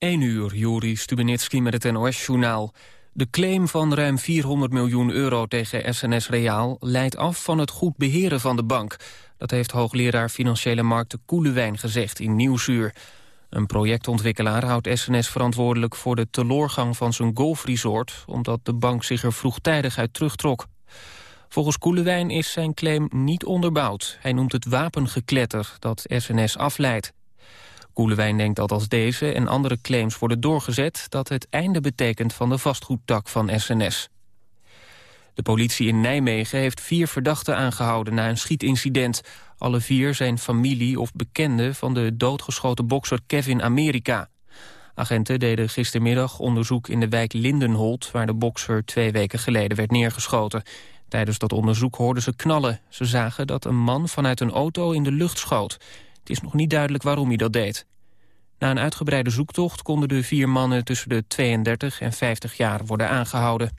1 uur, Juri Stubenitski met het NOS-journaal. De claim van ruim 400 miljoen euro tegen SNS Reaal... leidt af van het goed beheren van de bank. Dat heeft hoogleraar Financiële Markten Koelewijn gezegd in Nieuwsuur. Een projectontwikkelaar houdt SNS verantwoordelijk... voor de teloorgang van zijn golfresort... omdat de bank zich er vroegtijdig uit terugtrok. Volgens Koelewijn is zijn claim niet onderbouwd. Hij noemt het wapengekletter dat SNS afleidt. Koelewijn denkt dat als deze en andere claims worden doorgezet... dat het einde betekent van de vastgoedtak van SNS. De politie in Nijmegen heeft vier verdachten aangehouden na een schietincident. Alle vier zijn familie of bekenden van de doodgeschoten bokser Kevin Amerika. Agenten deden gistermiddag onderzoek in de wijk Lindenholt... waar de bokser twee weken geleden werd neergeschoten. Tijdens dat onderzoek hoorden ze knallen. Ze zagen dat een man vanuit een auto in de lucht schoot. Het is nog niet duidelijk waarom hij dat deed. Na een uitgebreide zoektocht konden de vier mannen tussen de 32 en 50 jaar worden aangehouden.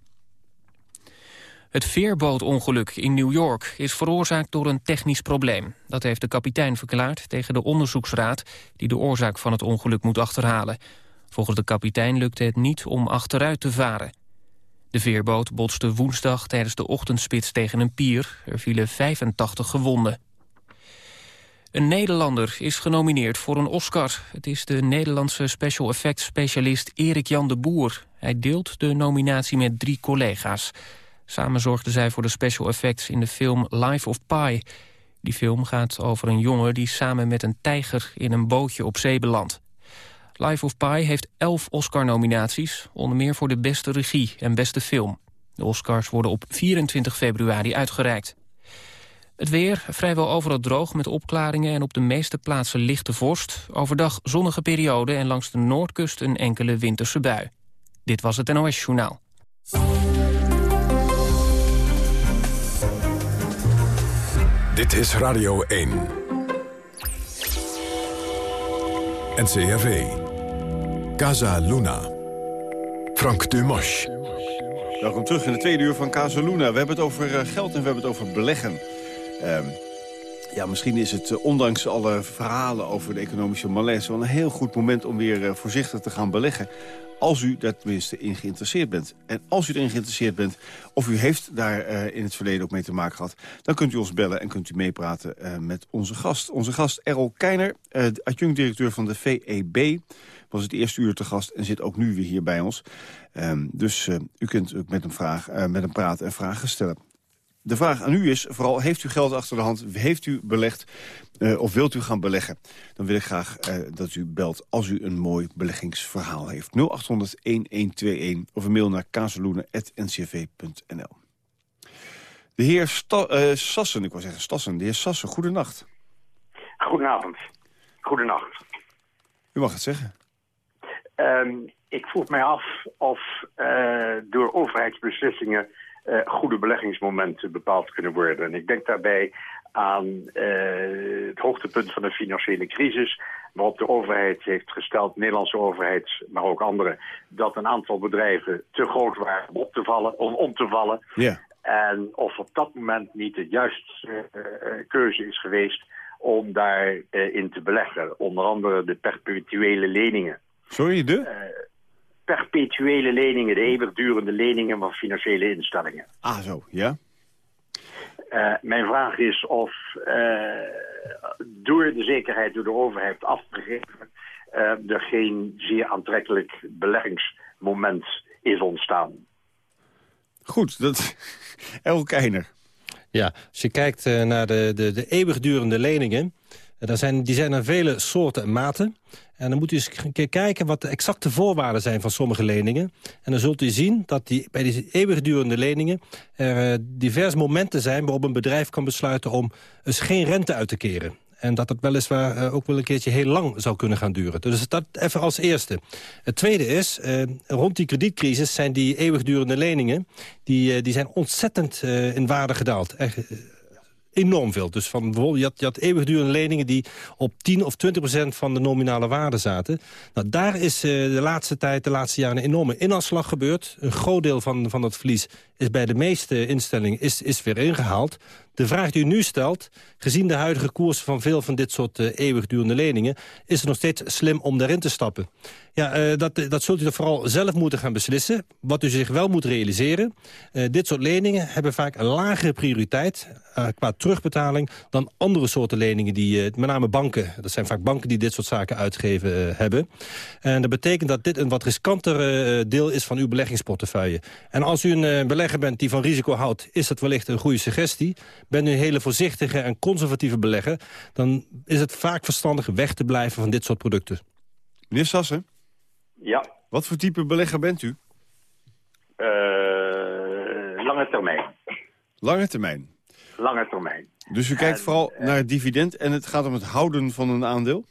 Het veerbootongeluk in New York is veroorzaakt door een technisch probleem. Dat heeft de kapitein verklaard tegen de onderzoeksraad... die de oorzaak van het ongeluk moet achterhalen. Volgens de kapitein lukte het niet om achteruit te varen. De veerboot botste woensdag tijdens de ochtendspits tegen een pier. Er vielen 85 gewonden. Een Nederlander is genomineerd voor een Oscar. Het is de Nederlandse special effects specialist Erik Jan de Boer. Hij deelt de nominatie met drie collega's. Samen zorgden zij voor de special effects in de film Life of Pi. Die film gaat over een jongen die samen met een tijger in een bootje op zee belandt. Life of Pi heeft elf Oscar-nominaties, onder meer voor de beste regie en beste film. De Oscars worden op 24 februari uitgereikt. Het weer vrijwel overal droog met opklaringen en op de meeste plaatsen lichte vorst. Overdag zonnige periode en langs de noordkust een enkele winterse bui. Dit was het NOS Journaal. Dit is Radio 1. NCRV. Casa Luna. Frank Dumas. Welkom terug in de tweede uur van Casa Luna. We hebben het over eh, geld en we hebben het over beleggen. Um, ja, misschien is het, uh, ondanks alle verhalen over de economische malaise... wel een heel goed moment om weer uh, voorzichtig te gaan beleggen. Als u daar tenminste in geïnteresseerd bent. En als u erin geïnteresseerd bent, of u heeft daar uh, in het verleden ook mee te maken gehad... dan kunt u ons bellen en kunt u meepraten met onze gast. Onze gast Errol Keiner, adjunct-directeur van de VEB... was het eerste uur te gast en zit ook nu weer hier bij ons. Um, dus u kunt ook met hem, vraag, met hem praten en vragen stellen. De vraag aan u is vooral, heeft u geld achter de hand? Heeft u belegd uh, of wilt u gaan beleggen? Dan wil ik graag uh, dat u belt als u een mooi beleggingsverhaal heeft. 0800-1121 of een mail naar kazeloenen.ncv.nl. De heer Sta uh, Sassen, ik wil zeggen Stassen, de heer Sassen, goedenacht. Goedenavond. Goedenacht. U mag het zeggen. Um, ik vroeg mij af of door overheidsbeslissingen uh, goede beleggingsmomenten bepaald kunnen worden. En ik denk daarbij aan uh, het hoogtepunt van de financiële crisis... waarop de overheid heeft gesteld, de Nederlandse overheid, maar ook andere... dat een aantal bedrijven te groot waren om, op te vallen, om om te vallen. Yeah. En of op dat moment niet de juiste uh, keuze is geweest om daarin in te beleggen. Onder andere de perpetuele leningen. Sorry, de? Perpetuele leningen, de eeuwigdurende leningen van financiële instellingen. Ah, zo, ja. Uh, mijn vraag is of uh, door de zekerheid door de overheid af te geven... Uh, er geen zeer aantrekkelijk beleggingsmoment is ontstaan. Goed, dat... El Keiner. Ja, als je kijkt naar de, de, de eeuwigdurende leningen... Dan zijn, die zijn er vele soorten en maten. En dan moet u eens een keer kijken wat de exacte voorwaarden zijn van sommige leningen. En dan zult u zien dat die, bij die eeuwigdurende leningen... er uh, diverse momenten zijn waarop een bedrijf kan besluiten... om eens geen rente uit te keren. En dat het weliswaar uh, ook wel een keertje heel lang zou kunnen gaan duren. Dus dat even als eerste. Het tweede is, uh, rond die kredietcrisis zijn die eeuwigdurende leningen... die, die zijn ontzettend in waarde gedaald. Enorm veel. Dus van, je had, eeuwigdurende leningen die op 10 of 20 procent van de nominale waarde zaten. Nou, daar is uh, de laatste tijd, de laatste jaren, een enorme inanslag gebeurd. Een groot deel van, van dat verlies is bij de meeste instellingen is, is weer ingehaald. De vraag die u nu stelt, gezien de huidige koers van veel van dit soort uh, eeuwigdurende leningen... is het nog steeds slim om daarin te stappen. Ja, uh, dat, dat zult u er vooral zelf moeten gaan beslissen. Wat u zich wel moet realiseren. Uh, dit soort leningen hebben vaak een lagere prioriteit qua terugbetaling... dan andere soorten leningen die met name banken... dat zijn vaak banken die dit soort zaken uitgeven hebben. En dat betekent dat dit een wat riskanter deel is van uw beleggingsportefeuille. En als u een belegger bent die van risico houdt... is dat wellicht een goede suggestie. Bent u een hele voorzichtige en conservatieve belegger... dan is het vaak verstandig weg te blijven van dit soort producten. Meneer Sassen? Ja. Wat voor type belegger bent u? Uh, lange termijn. Lange termijn? Lange termijn. Dus u kijkt vooral naar het dividend en het gaat om het houden van een aandeel?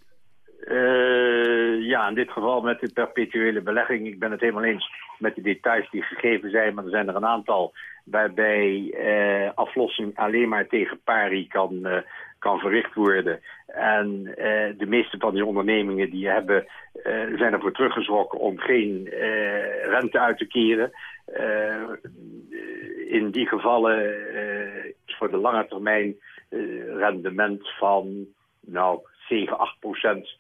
Uh, ja, in dit geval met de perpetuele belegging. Ik ben het helemaal eens met de details die gegeven zijn, maar er zijn er een aantal waarbij uh, aflossing alleen maar tegen pari kan, uh, kan verricht worden. En de meeste van die ondernemingen die hebben, zijn ervoor teruggeschrokken om geen rente uit te keren. in die gevallen voor de lange termijn rendement van nou, 7, 8 procent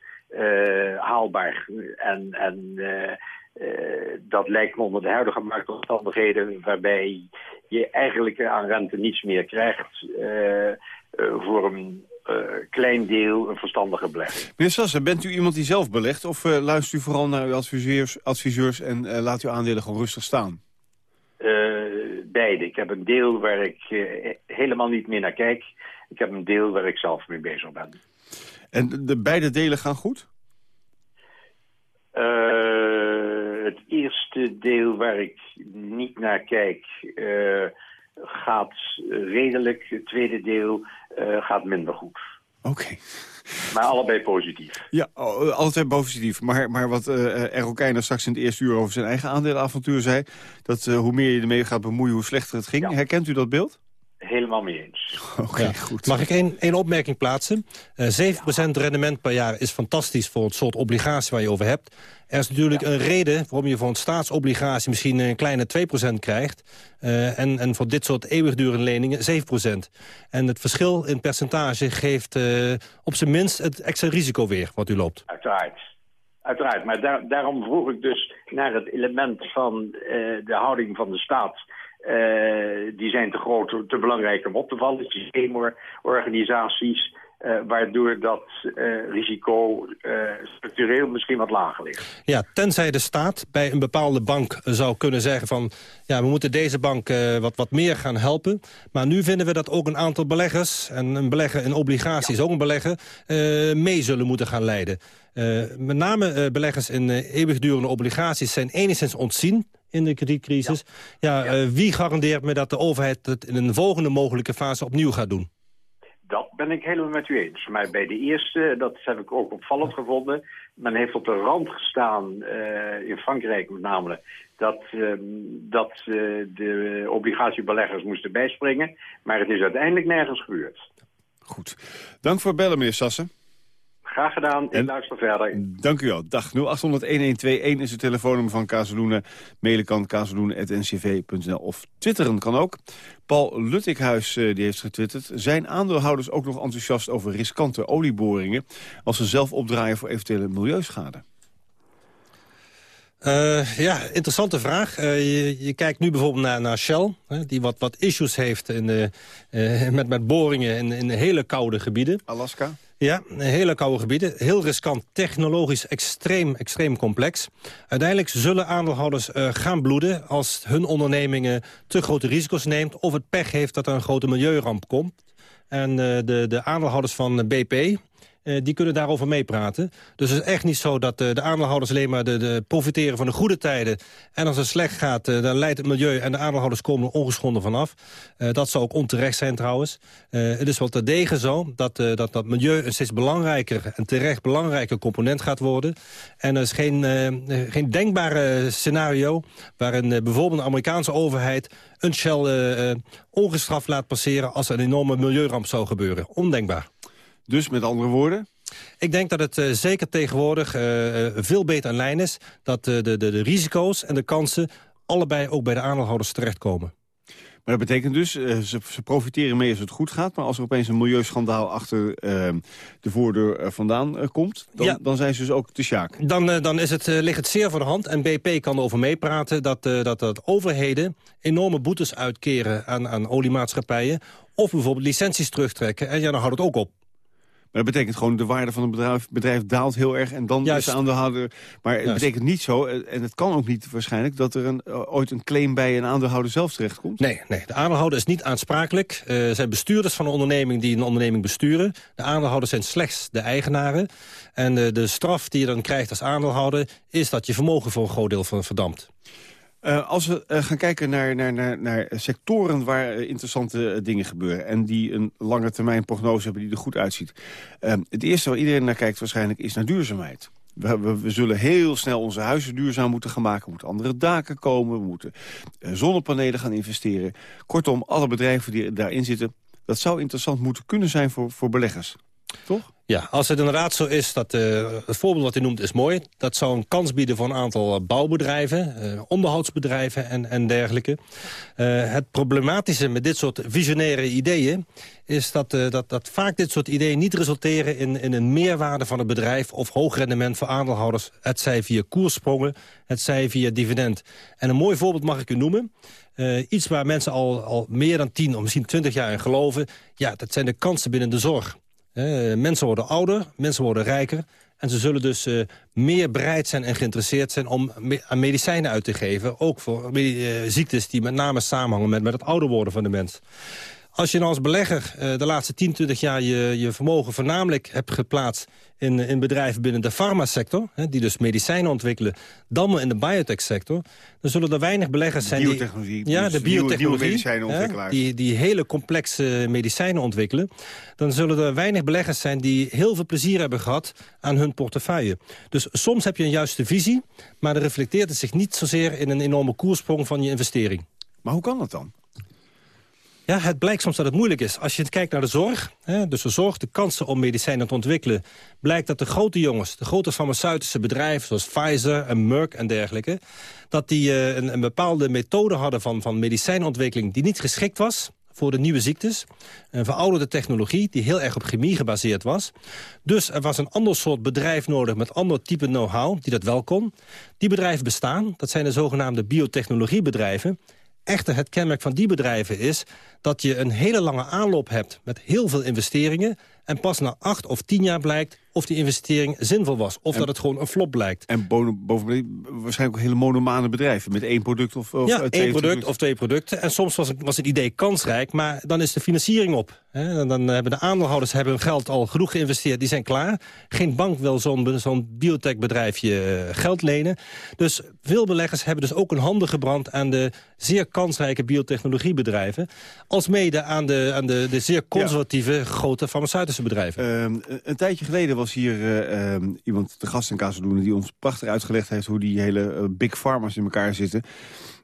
haalbaar. En, en uh, dat lijkt me onder de huidige marktomstandigheden... waarbij je eigenlijk aan rente niets meer krijgt... Voor een klein deel een verstandige belegging. Meneer Sassen, bent u iemand die zelf belegt... of luistert u vooral naar uw adviseurs, adviseurs en laat uw aandelen gewoon rustig staan? Beide. Ik heb een deel waar ik helemaal niet meer naar kijk. Ik heb een deel waar ik zelf mee bezig ben. En de beide delen gaan goed? het eerste deel waar ik niet naar kijk uh, gaat redelijk. Het tweede deel uh, gaat minder goed. Oké. Okay. Maar allebei positief. Ja, altijd positief. Maar, maar wat uh, Errol Keijner straks in het eerste uur over zijn eigen aandelenavontuur zei... dat uh, hoe meer je ermee gaat bemoeien, hoe slechter het ging. Ja. Herkent u dat beeld? Helemaal mee eens. Oké, ja. goed. Mag ik één, één opmerking plaatsen? Uh, 7% ja. rendement per jaar is fantastisch voor het soort obligatie waar je over hebt. Er is natuurlijk ja. een reden waarom je voor een staatsobligatie misschien een kleine 2% krijgt. Uh, en, en voor dit soort eeuwigdurende leningen 7%. En het verschil in percentage geeft uh, op zijn minst het extra risico weer wat u loopt. Uiteraard. Uiteraard, maar daar, daarom vroeg ik dus naar het element van uh, de houding van de staat uh, die zijn te groot, te belangrijk om op te vallen. Systeemorganisaties, uh, waardoor dat uh, risico structureel misschien wat lager ligt. Ja, tenzij de staat bij een bepaalde bank zou kunnen zeggen van... ja, we moeten deze bank wat, wat meer gaan helpen. Maar nu vinden we dat ook een aantal beleggers... en een belegger in obligaties, ja. ook een belegger... mee zullen moeten gaan leiden. met name beleggers in eeuwigdurende obligaties zijn enigszins ontzien in de kredietcrisis. Ja, ja, ja. Uh, wie garandeert me dat de overheid het in een volgende mogelijke fase opnieuw gaat doen? Dat ben ik helemaal met u eens. Maar bij de eerste, dat heb ik ook opvallend gevonden... men heeft op de rand gestaan, uh, in Frankrijk met name... dat, uh, dat uh, de obligatiebeleggers moesten bijspringen. Maar het is uiteindelijk nergens gebeurd. Goed. Dank voor bellen, meneer Sassen. Graag gedaan. Ik en, luister verder. Dank u wel. Dag 0800-1121 is het telefoonnummer van Kazeloenen. Mailen kan kazeloenen.ncv.nl of twitteren kan ook. Paul Luttikhuis uh, die heeft getwitterd. Zijn aandeelhouders ook nog enthousiast over riskante olieboringen... als ze zelf opdraaien voor eventuele milieuschade? Uh, ja, interessante vraag. Uh, je, je, kijkt nu bijvoorbeeld naar, naar Shell, hè, die wat, wat issues heeft in, uh, met, met boringen in, in hele koude gebieden. Alaska? Ja, hele koude gebieden. Heel riskant, technologisch extreem, extreem complex. Uiteindelijk zullen aandeelhouders uh, gaan bloeden... als hun ondernemingen te grote risico's neemt... of het pech heeft dat er een grote milieuramp komt. En uh, de, de aandeelhouders van BP, uh, die kunnen daarover meepraten. Dus het is echt niet zo dat uh, de aandeelhouders alleen maar de, de profiteren van de goede tijden. En als het slecht gaat, uh, dan leidt het milieu en de aandeelhouders komen er ongeschonden vanaf. dat zou ook onterecht zijn trouwens. het is wel terdege zo dat, dat dat milieu een steeds belangrijker en terecht belangrijker component gaat worden. En er is geen, geen denkbare scenario waarin bijvoorbeeld de Amerikaanse overheid een Shell ongestraft laat passeren als er een enorme milieuramp zou gebeuren. Ondenkbaar. Dus met andere woorden? Ik denk dat het uh, zeker tegenwoordig uh, veel beter in lijn is... dat de, de, de risico's en de kansen allebei ook bij de aandeelhouders terechtkomen. Maar dat betekent dus, ze, ze, profiteren mee als het goed gaat... maar als er opeens een milieuschandaal achter uh, de voordeur uh, vandaan komt... Dan, ja. dan, zijn ze dus ook te sjaak. Dan, dan is het, ligt het zeer voor de hand, en BP kan erover meepraten... dat, dat, dat overheden enorme boetes uitkeren aan, aan oliemaatschappijen... of bijvoorbeeld licenties terugtrekken. En ja, dan houdt het ook op. Maar dat betekent gewoon de waarde van een bedrijf, bedrijf daalt heel erg... en dan Juist. is de aandeelhouder... Maar het betekent niet zo, eh, en het kan ook niet waarschijnlijk... dat er een, eh, ooit een claim bij een aandeelhouder zelf terechtkomt? Nee, nee de aandeelhouder is niet aansprakelijk. Er uh, zijn bestuurders van een onderneming die een onderneming besturen. De aandeelhouders zijn slechts de eigenaren. En de, de straf die je dan krijgt als aandeelhouder... is dat je vermogen voor een groot deel van verdampt. Uh, als we uh, gaan kijken naar, naar, naar, naar sectoren waar uh, interessante dingen gebeuren... en die een lange termijn prognose hebben die er goed uitziet. het eerste waar iedereen naar kijkt waarschijnlijk is naar duurzaamheid. We, we, we, zullen heel snel onze huizen duurzaam moeten gaan maken. Er moeten andere daken komen, we moeten zonnepanelen gaan investeren. Kortom, alle bedrijven die daarin zitten... dat zou interessant moeten kunnen zijn voor, voor beleggers. Toch? Ja, als het inderdaad zo is, dat uh, het voorbeeld wat u noemt is mooi. Dat zou een kans bieden voor een aantal eh, bouwbedrijven, uh, onderhoudsbedrijven en, en dergelijke. Het problematische met dit soort visionaire ideeën is dat, dat, dat vaak dit soort ideeën niet resulteren in, in een meerwaarde van het bedrijf of hoog rendement voor aandeelhouders. Het zij via koerssprongen, het zij via dividend. En een mooi voorbeeld mag ik u noemen. iets waar mensen al, al meer dan 10 of misschien 20 jaar in geloven. Ja, dat zijn de kansen binnen de zorg. Mensen worden ouder, mensen worden rijker... en ze zullen dus uh, meer bereid zijn en geïnteresseerd zijn... om aan medicijnen uit te geven. Ook voor uh, ziektes die met name samenhangen met, met het ouder worden van de mens. Als je nou als belegger uh, de laatste 10, 20 jaar je, je vermogen voornamelijk hebt geplaatst in, in bedrijven binnen de farmasector, hè, die dus medicijnen ontwikkelen, dan maar in de biotech-sector, dan zullen er weinig beleggers zijn die... Ja, de biotechnologie, hè, die, die hele complexe medicijnen ontwikkelen. Dan zullen er weinig beleggers zijn die heel veel plezier hebben gehad aan hun portefeuille. Dus soms heb je een juiste visie, maar dan reflecteert het zich niet zozeer in een enorme koersprong van je investering. Maar hoe kan dat dan? Ja, het blijkt soms dat het moeilijk is. Als je kijkt naar de zorg, hè, dus de zorg, de kansen om medicijnen te ontwikkelen... blijkt dat de grote jongens, de grote farmaceutische bedrijven... zoals Pfizer en Merck en dergelijke... dat die een, een, bepaalde methode hadden van, van medicijnontwikkeling... die niet geschikt was voor de nieuwe ziektes. Een verouderde technologie die heel erg op chemie gebaseerd was. Dus er was een ander soort bedrijf nodig met ander type know-how... die dat wel kon. Die bedrijven bestaan, dat zijn de zogenaamde biotechnologiebedrijven... Echter, het kenmerk van die bedrijven is dat je een hele lange aanloop hebt met heel veel investeringen... en pas na acht of tien jaar blijkt of die investering zinvol was. Of dat het gewoon een flop blijkt. En bovendien waarschijnlijk ook hele monomane bedrijven... met één product of, of ja, één product of twee producten. En soms was het, was het idee kansrijk, maar dan is de financiering op. He, dan hebben de aandeelhouders hebben hun geld al genoeg geïnvesteerd. Die zijn klaar. Geen bank wil zo'n zo'n biotechbedrijfje uh, geld lenen. Dus veel beleggers hebben dus ook een handen gebrand... aan de zeer kansrijke biotechnologiebedrijven... als mede aan de, aan de, de zeer conservatieve grote farmaceutische bedrijven. Uh, een tijdje geleden was hier uh, iemand te gast in Kazeldoenen... die ons prachtig uitgelegd heeft hoe die hele uh, big pharma's in elkaar zitten.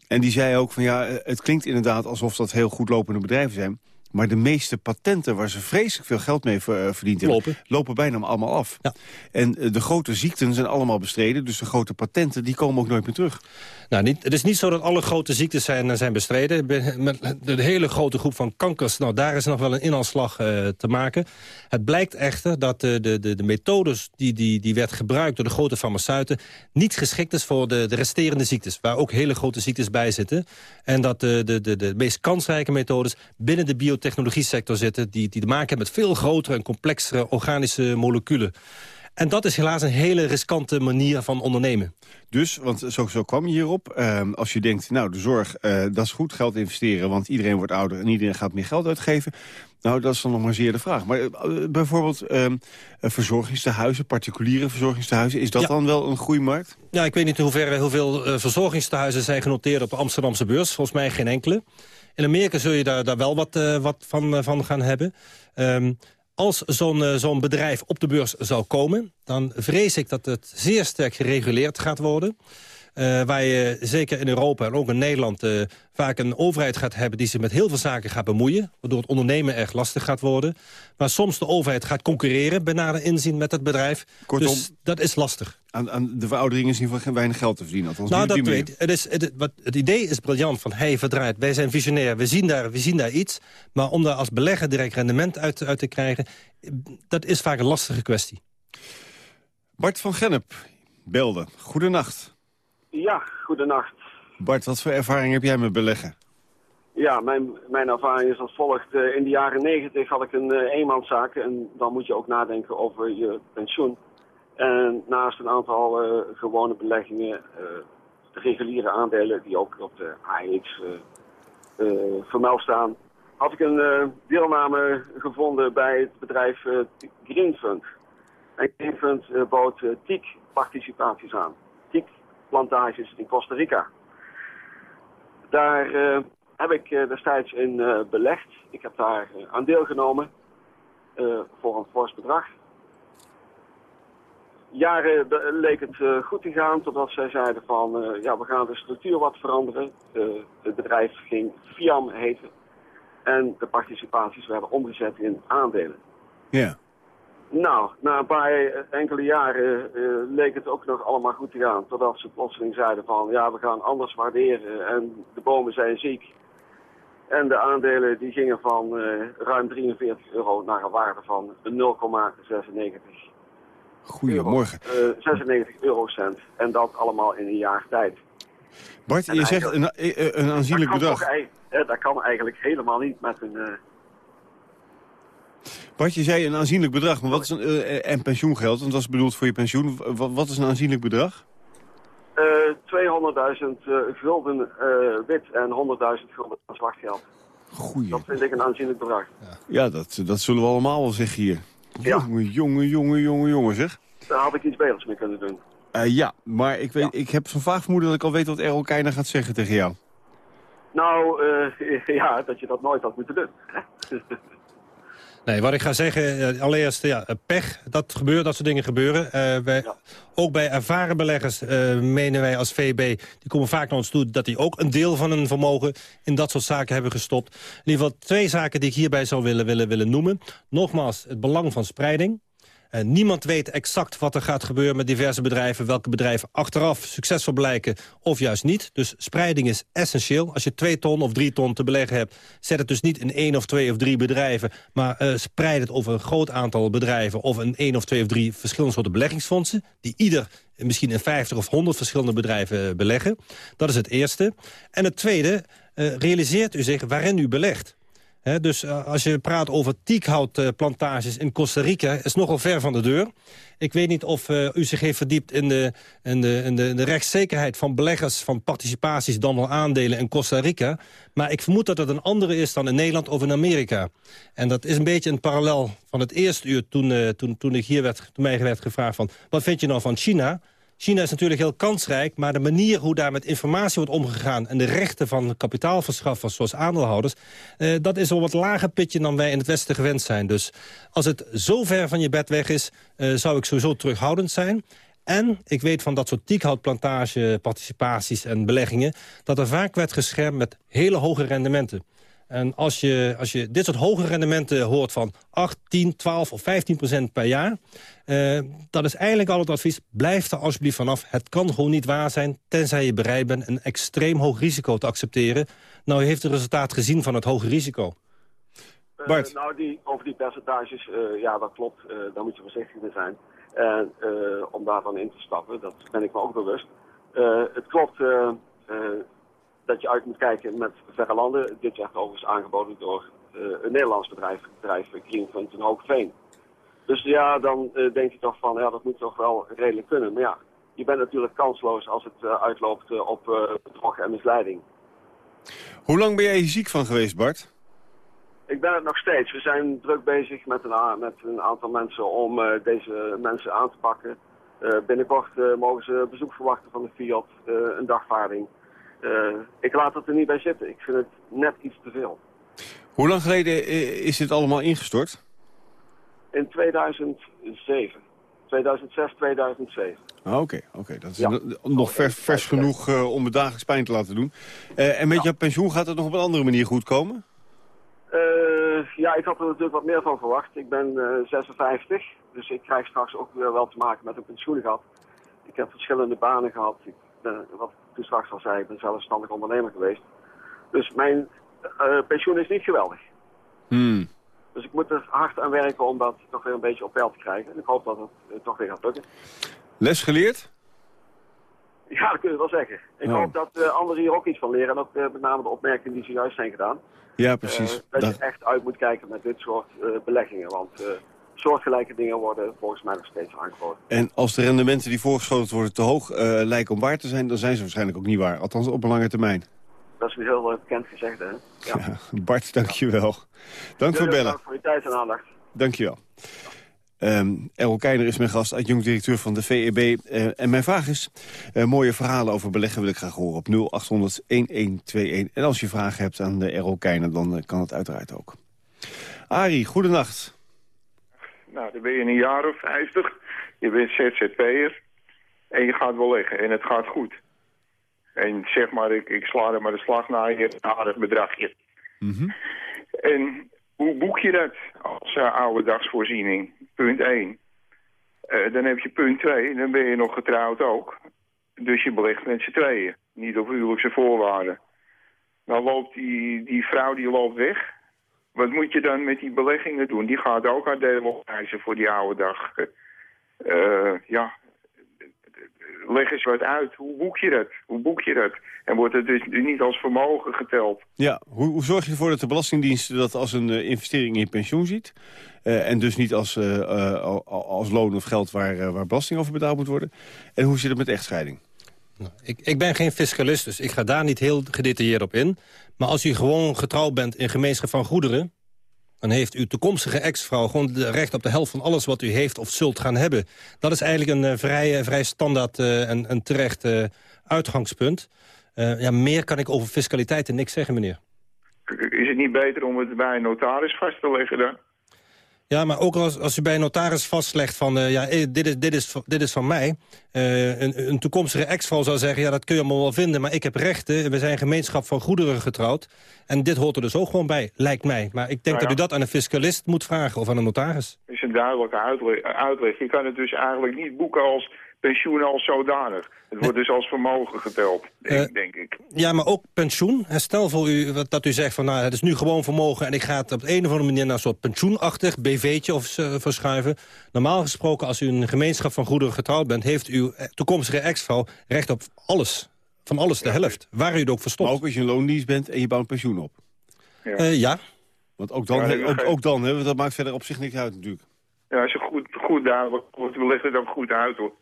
En die zei ook van ja, het klinkt inderdaad alsof dat heel goed lopende bedrijven zijn... Maar de meeste patenten waar ze vreselijk veel geld mee eh, verdiend hebben... Lopen, lopen bijna allemaal af. Ja. En eh, de grote ziekten zijn allemaal bestreden. Dus de grote patenten die komen ook nooit meer terug. Nou, niet, het is niet zo dat alle grote ziektes zijn, eh, zijn bestreden. De hele grote groep van kankers, nou, daar is nog wel een inhaalslag uh, te maken. Het blijkt echter dat de, de, de, de methodes die, die, die werd gebruikt door de grote farmaceuten... niet geschikt is voor de, de resterende ziektes, waar ook hele grote ziektes bij zitten. En dat de, de, de, de meest kansrijke methodes binnen de biotechnologie sector zitten... die, die te maken hebben met veel grotere en complexere organische moleculen. En dat is helaas een hele riskante manier van ondernemen. Dus, want zo, zo kwam je hierop. Uh, als je denkt, nou, de zorg, uh, dat is goed geld investeren... want iedereen wordt ouder en iedereen gaat meer geld uitgeven. Nou, dat is dan nog maar zeer de vraag. Maar uh, bijvoorbeeld uh, verzorgingstehuizen, particuliere verzorgingstehuizen... is dat ja. dan wel een groeimarkt? Ja, ik weet niet hoever, hoeveel verzorgingstehuizen zijn genoteerd op de Amsterdamse beurs. Volgens mij geen enkele. In Amerika zul je daar, daar wel wat, wat van, van gaan hebben. Um, als zo'n uh, zo'n bedrijf op de beurs zou komen... dan vrees ik dat het zeer sterk gereguleerd gaat worden. Uh, waar je zeker in Europa en ook in Nederland uh, vaak een overheid gaat hebben... die zich met heel veel zaken gaat bemoeien. Waardoor het ondernemen erg lastig gaat worden. Maar soms de overheid gaat concurreren, bij inzien met het bedrijf. Kortom, dus dat is lastig. Aan, aan de veroudering is in ieder geval weinig geld te verdienen. Althans, nou, dat weet het, is, het, wat, het idee is briljant van, hey, verdraaid, wij zijn visionair, we zien, daar, we zien daar iets. Maar om daar als belegger direct rendement uit, uit te krijgen... dat is vaak een lastige kwestie. Bart van Gennep, Belde. Goedenacht. Ja, goedenacht. Bart, wat voor ervaring heb jij met beleggen? Ja, mijn, mijn ervaring is als volgt. Uh, in de jaren negentig had ik een uh, eenmanszaak en dan moet je ook nadenken over je pensioen. En naast een aantal uh, gewone beleggingen, reguliere aandelen die ook op de AX vermeld staan, had ik een deelname gevonden bij het bedrijf Green Fund. En Green Fund bood TIC participaties aan. Plantages in Costa Rica. Daar heb ik uh, destijds in uh, belegd. Ik heb daar aan deelgenomen voor een fors bedrag. Jaren leek het goed te gaan totdat zij zeiden van ja, we gaan de structuur wat veranderen. het bedrijf ging FIAM heten. En de participaties werden omgezet in aandelen. Ja. Nou, na een paar enkele jaren leek het ook nog allemaal goed te gaan. Totdat ze plotseling zeiden van ja, we gaan anders waarderen en de bomen zijn ziek. En de aandelen die gingen van uh, ruim 43 euro naar een waarde van 0,96 Goedemorgen. Euro, uh, 96 eurocent. En dat allemaal in een jaar tijd. Bart, je zegt een, een aanzienlijk dat bedrag. Ook, dat kan eigenlijk helemaal niet met een... Uh... Bart, je zei een aanzienlijk bedrag, maar wat is een, uh, en pensioengeld, want dat is bedoeld voor je pensioen. Wat, wat is een aanzienlijk bedrag? 200.000 uh, gulden uh, wit en 100.000 gulden zwart geld. Goeie. Dat vind ik een aanzienlijk bedrag. Ja, ja dat, dat zullen we allemaal wel zeggen hier. Ja. Jongen, jongen, jongen, jongen, jongen zeg. Daar had ik iets beters mee kunnen doen. Uh, ja, maar ik, weet, ik heb zo'n vaag vermoeden dat ik al weet wat Errol Keijner gaat zeggen tegen jou. Nou, ja, dat je dat nooit had moeten doen. Nee, wat ik ga zeggen, eh, allereerst ja, pech, dat gebeurt, dat soort dingen gebeuren. Uh, wij, Ook bij ervaren beleggers uh, menen wij als VB, die komen vaak naar ons toe... dat die ook een deel van hun vermogen in dat soort zaken hebben gestopt. In ieder geval twee zaken die ik hierbij zou willen, willen, willen noemen. Nogmaals, het belang van spreiding. Uh, niemand weet exact wat er gaat gebeuren met diverse bedrijven. Welke bedrijven achteraf succesvol blijken of juist niet. Dus spreiding is essentieel. Als je twee ton of drie ton te beleggen hebt... zet het dus niet in één of twee of drie bedrijven... maar uh, spreid het over een groot aantal bedrijven... of in één of twee of drie verschillende soorten beleggingsfondsen... die ieder misschien in 50 of 100 verschillende bedrijven uh, beleggen. Dat is het eerste. En het tweede, realiseert u zich waarin u belegt dus uh, als je praat over tiekhoutplantages in Costa Rica... is nogal ver van de deur. Ik weet niet of uh, u zich heeft verdiept in de, in, de, de, de rechtszekerheid van beleggers... van participaties, dan wel aandelen in Costa Rica. Maar ik vermoed dat het een andere is dan in Nederland of in Amerika. En dat is een beetje een parallel van het eerste uur... toen, uh, toen, toen, ik hier werd, toen mij werd gevraagd van... wat vind je nou van China... China is natuurlijk heel kansrijk, maar de manier hoe daar met informatie wordt omgegaan... en de rechten van kapitaalverschaffers zoals aandeelhouders... Eh, dat is een wat lager pitje dan wij in het Westen gewend zijn. Dus als het zo ver van je bed weg is, eh, zou ik sowieso terughoudend zijn. En ik weet van dat soort tiekhoutplantage, participaties en beleggingen... dat er vaak werd geschermd met hele hoge rendementen. En als je, als je dit soort hoge rendementen hoort van 8, 10, 12 of 15 procent per jaar... Uh, dat is eigenlijk al het advies. Blijf er alsjeblieft vanaf. Het kan gewoon niet waar zijn, tenzij je bereid bent... een extreem hoog risico te accepteren. Nou, u heeft het resultaat gezien van het hoge risico. Uh, Bart. nou, die, over die percentages, uh, ja, dat klopt. daar moet je voorzichtig mee zijn. En om daarvan in te stappen, dat ben ik me ook bewust. het klopt dat je uit moet kijken met verre landen. Dit werd overigens aangeboden door uh, een Nederlands bedrijf, het bedrijf Greenfund in Hoogveen. Dus ja, dan uh, denk je toch van, ja, dat moet toch wel redelijk kunnen. Maar ja, je bent natuurlijk kansloos als het uh, uitloopt op bedrog en misleiding. Hoe lang ben jij hier ziek van geweest, Bart? Ik ben het nog steeds. We zijn druk bezig met een, met een aantal mensen om deze mensen aan te pakken. binnenkort mogen ze bezoek verwachten van de Fiat, een dagvaarding. Uh, ik laat het er niet bij zitten. Ik vind het net iets te veel. Hoe lang geleden is dit allemaal ingestort? In 2007. 2006, 2007. Ah, Oké, oké. dat is Ja. nog vers, vers genoeg eh, om het dagelijks pijn te laten doen. Eh, en met jouw pensioen gaat het nog op een andere manier goed komen? Eh, ja, ik had er natuurlijk wat meer van verwacht. Ik ben eh, 56, dus ik krijg straks ook weer wel te maken met een pensioengat. Ik heb verschillende banen gehad. Ik ben, wat toen straks al zei, ik ben zelfstandig ondernemer geweest. Dus mijn eh, pensioen is niet geweldig. Hmm. Dus ik moet er hard aan werken om dat toch weer een beetje op peil te krijgen. En ik hoop dat het eh, toch weer gaat lukken. Les geleerd? Ja, dat kun je wel zeggen. Ik Oh. hoop dat eh, anderen hier ook iets van leren. En ook met name de opmerkingen die zojuist zijn gedaan. Ja, precies. Dat Dat- je echt uit moet kijken met dit soort beleggingen. Want soortgelijke dingen worden volgens mij nog steeds aangeboden. En als de rendementen die voorgeschoten worden te hoog eh, lijken om waar te zijn... dan zijn ze waarschijnlijk ook niet waar. Althans op een lange termijn. Dat is een heel eh, bekend gezegde. Hè? Ja. Ja. Bart, dankjewel. Dank voor bellen. bedankt voor je tijd en aandacht. Dankjewel. Ehm Errol Keijner is mijn gast, adjunct-directeur van de VEB. Eh, en mijn vraag is, mooie verhalen over beleggen wil ik graag horen op 0800-1121. En als je vragen hebt aan de Errol Keijner, dan kan het uiteraard ook. Arie, goedenacht. Nou, dan ben je een jaar of 50. Je bent ZZP'er. En je gaat wel liggen. En het gaat goed. En zeg maar, ik, ik sla er maar de slag naar je. Een aardig bedragje. En hoe boek je dat als uh, oude dagsvoorziening? Punt 1. Eh, dan heb je punt 2. Dan ben je nog getrouwd ook. Dus je belegt met z'n tweeën. Niet op huwelijkse voorwaarden. Dan loopt die, die vrouw die loopt weg. Wat moet je dan met die beleggingen doen? Die gaat ook haar deel opwijzen voor die oude dag. Eh, ja, leg eens wat uit. Hoe boek je dat? Hoe boek je dat? En wordt het dus niet als vermogen geteld? Ja, hoe, hoe zorg je ervoor dat de Belastingdienst dat als een eh, investering in pensioen ziet? Eh, en dus niet als, al- al- als loon of geld waar, waar belasting over betaald moet worden? En hoe zit het met echtscheiding? Nou, Ik, ik ben geen fiscalist, dus ik ga daar niet heel gedetailleerd op in. Maar als u gewoon getrouwd bent in gemeenschap van goederen... dan heeft uw toekomstige ex-vrouw gewoon recht op de helft van alles wat u heeft of zult gaan hebben. Dat is eigenlijk een eh, vrij, eh, vrij standaard eh, en, en terecht uitgangspunt. Ja, meer kan ik over fiscaliteit en niks zeggen, meneer. Is het niet beter om het bij een notaris vast te leggen dan? Ja, maar ook als, als u bij een notaris vastlegt van... eh, ja, eh, dit, is, dit, is, dit is van mij. Eh, een, een toekomstige ex-vrouw zou zeggen... ja, dat kun je allemaal wel vinden, maar ik heb rechten. We zijn gemeenschap van goederen getrouwd. En dit hoort er dus ook gewoon bij, lijkt mij. Maar ik denk Nou ja. dat u dat aan een fiscalist moet vragen of aan een notaris. is een duidelijke uitleg. Je kan het dus eigenlijk niet boeken als pensioen als zodanig. Het wordt dus als vermogen geteld, denk, Eh, denk ik. Ja, maar ook pensioen. En Stel voor u wat- dat u zegt van nou, het is nu gewoon vermogen... en ik ga het op een of andere manier naar een soort pensioenachtig BV'tje of, verschuiven. Normaal gesproken, als u een gemeenschap van goederen getrouwd bent... heeft uw eh, toekomstige ex-vrouw recht op alles. Van alles de helft. Waar u het ook verstopt. Maar ook als je een loondienst bent en je bouwt pensioen op. Eh, ja. Want ook dan, Ja, ook, dan hè, want dat maakt verder op zich niks uit natuurlijk. Ja, als je goed, goed duidelijk wordt, we leggen het ook goed uit hoor.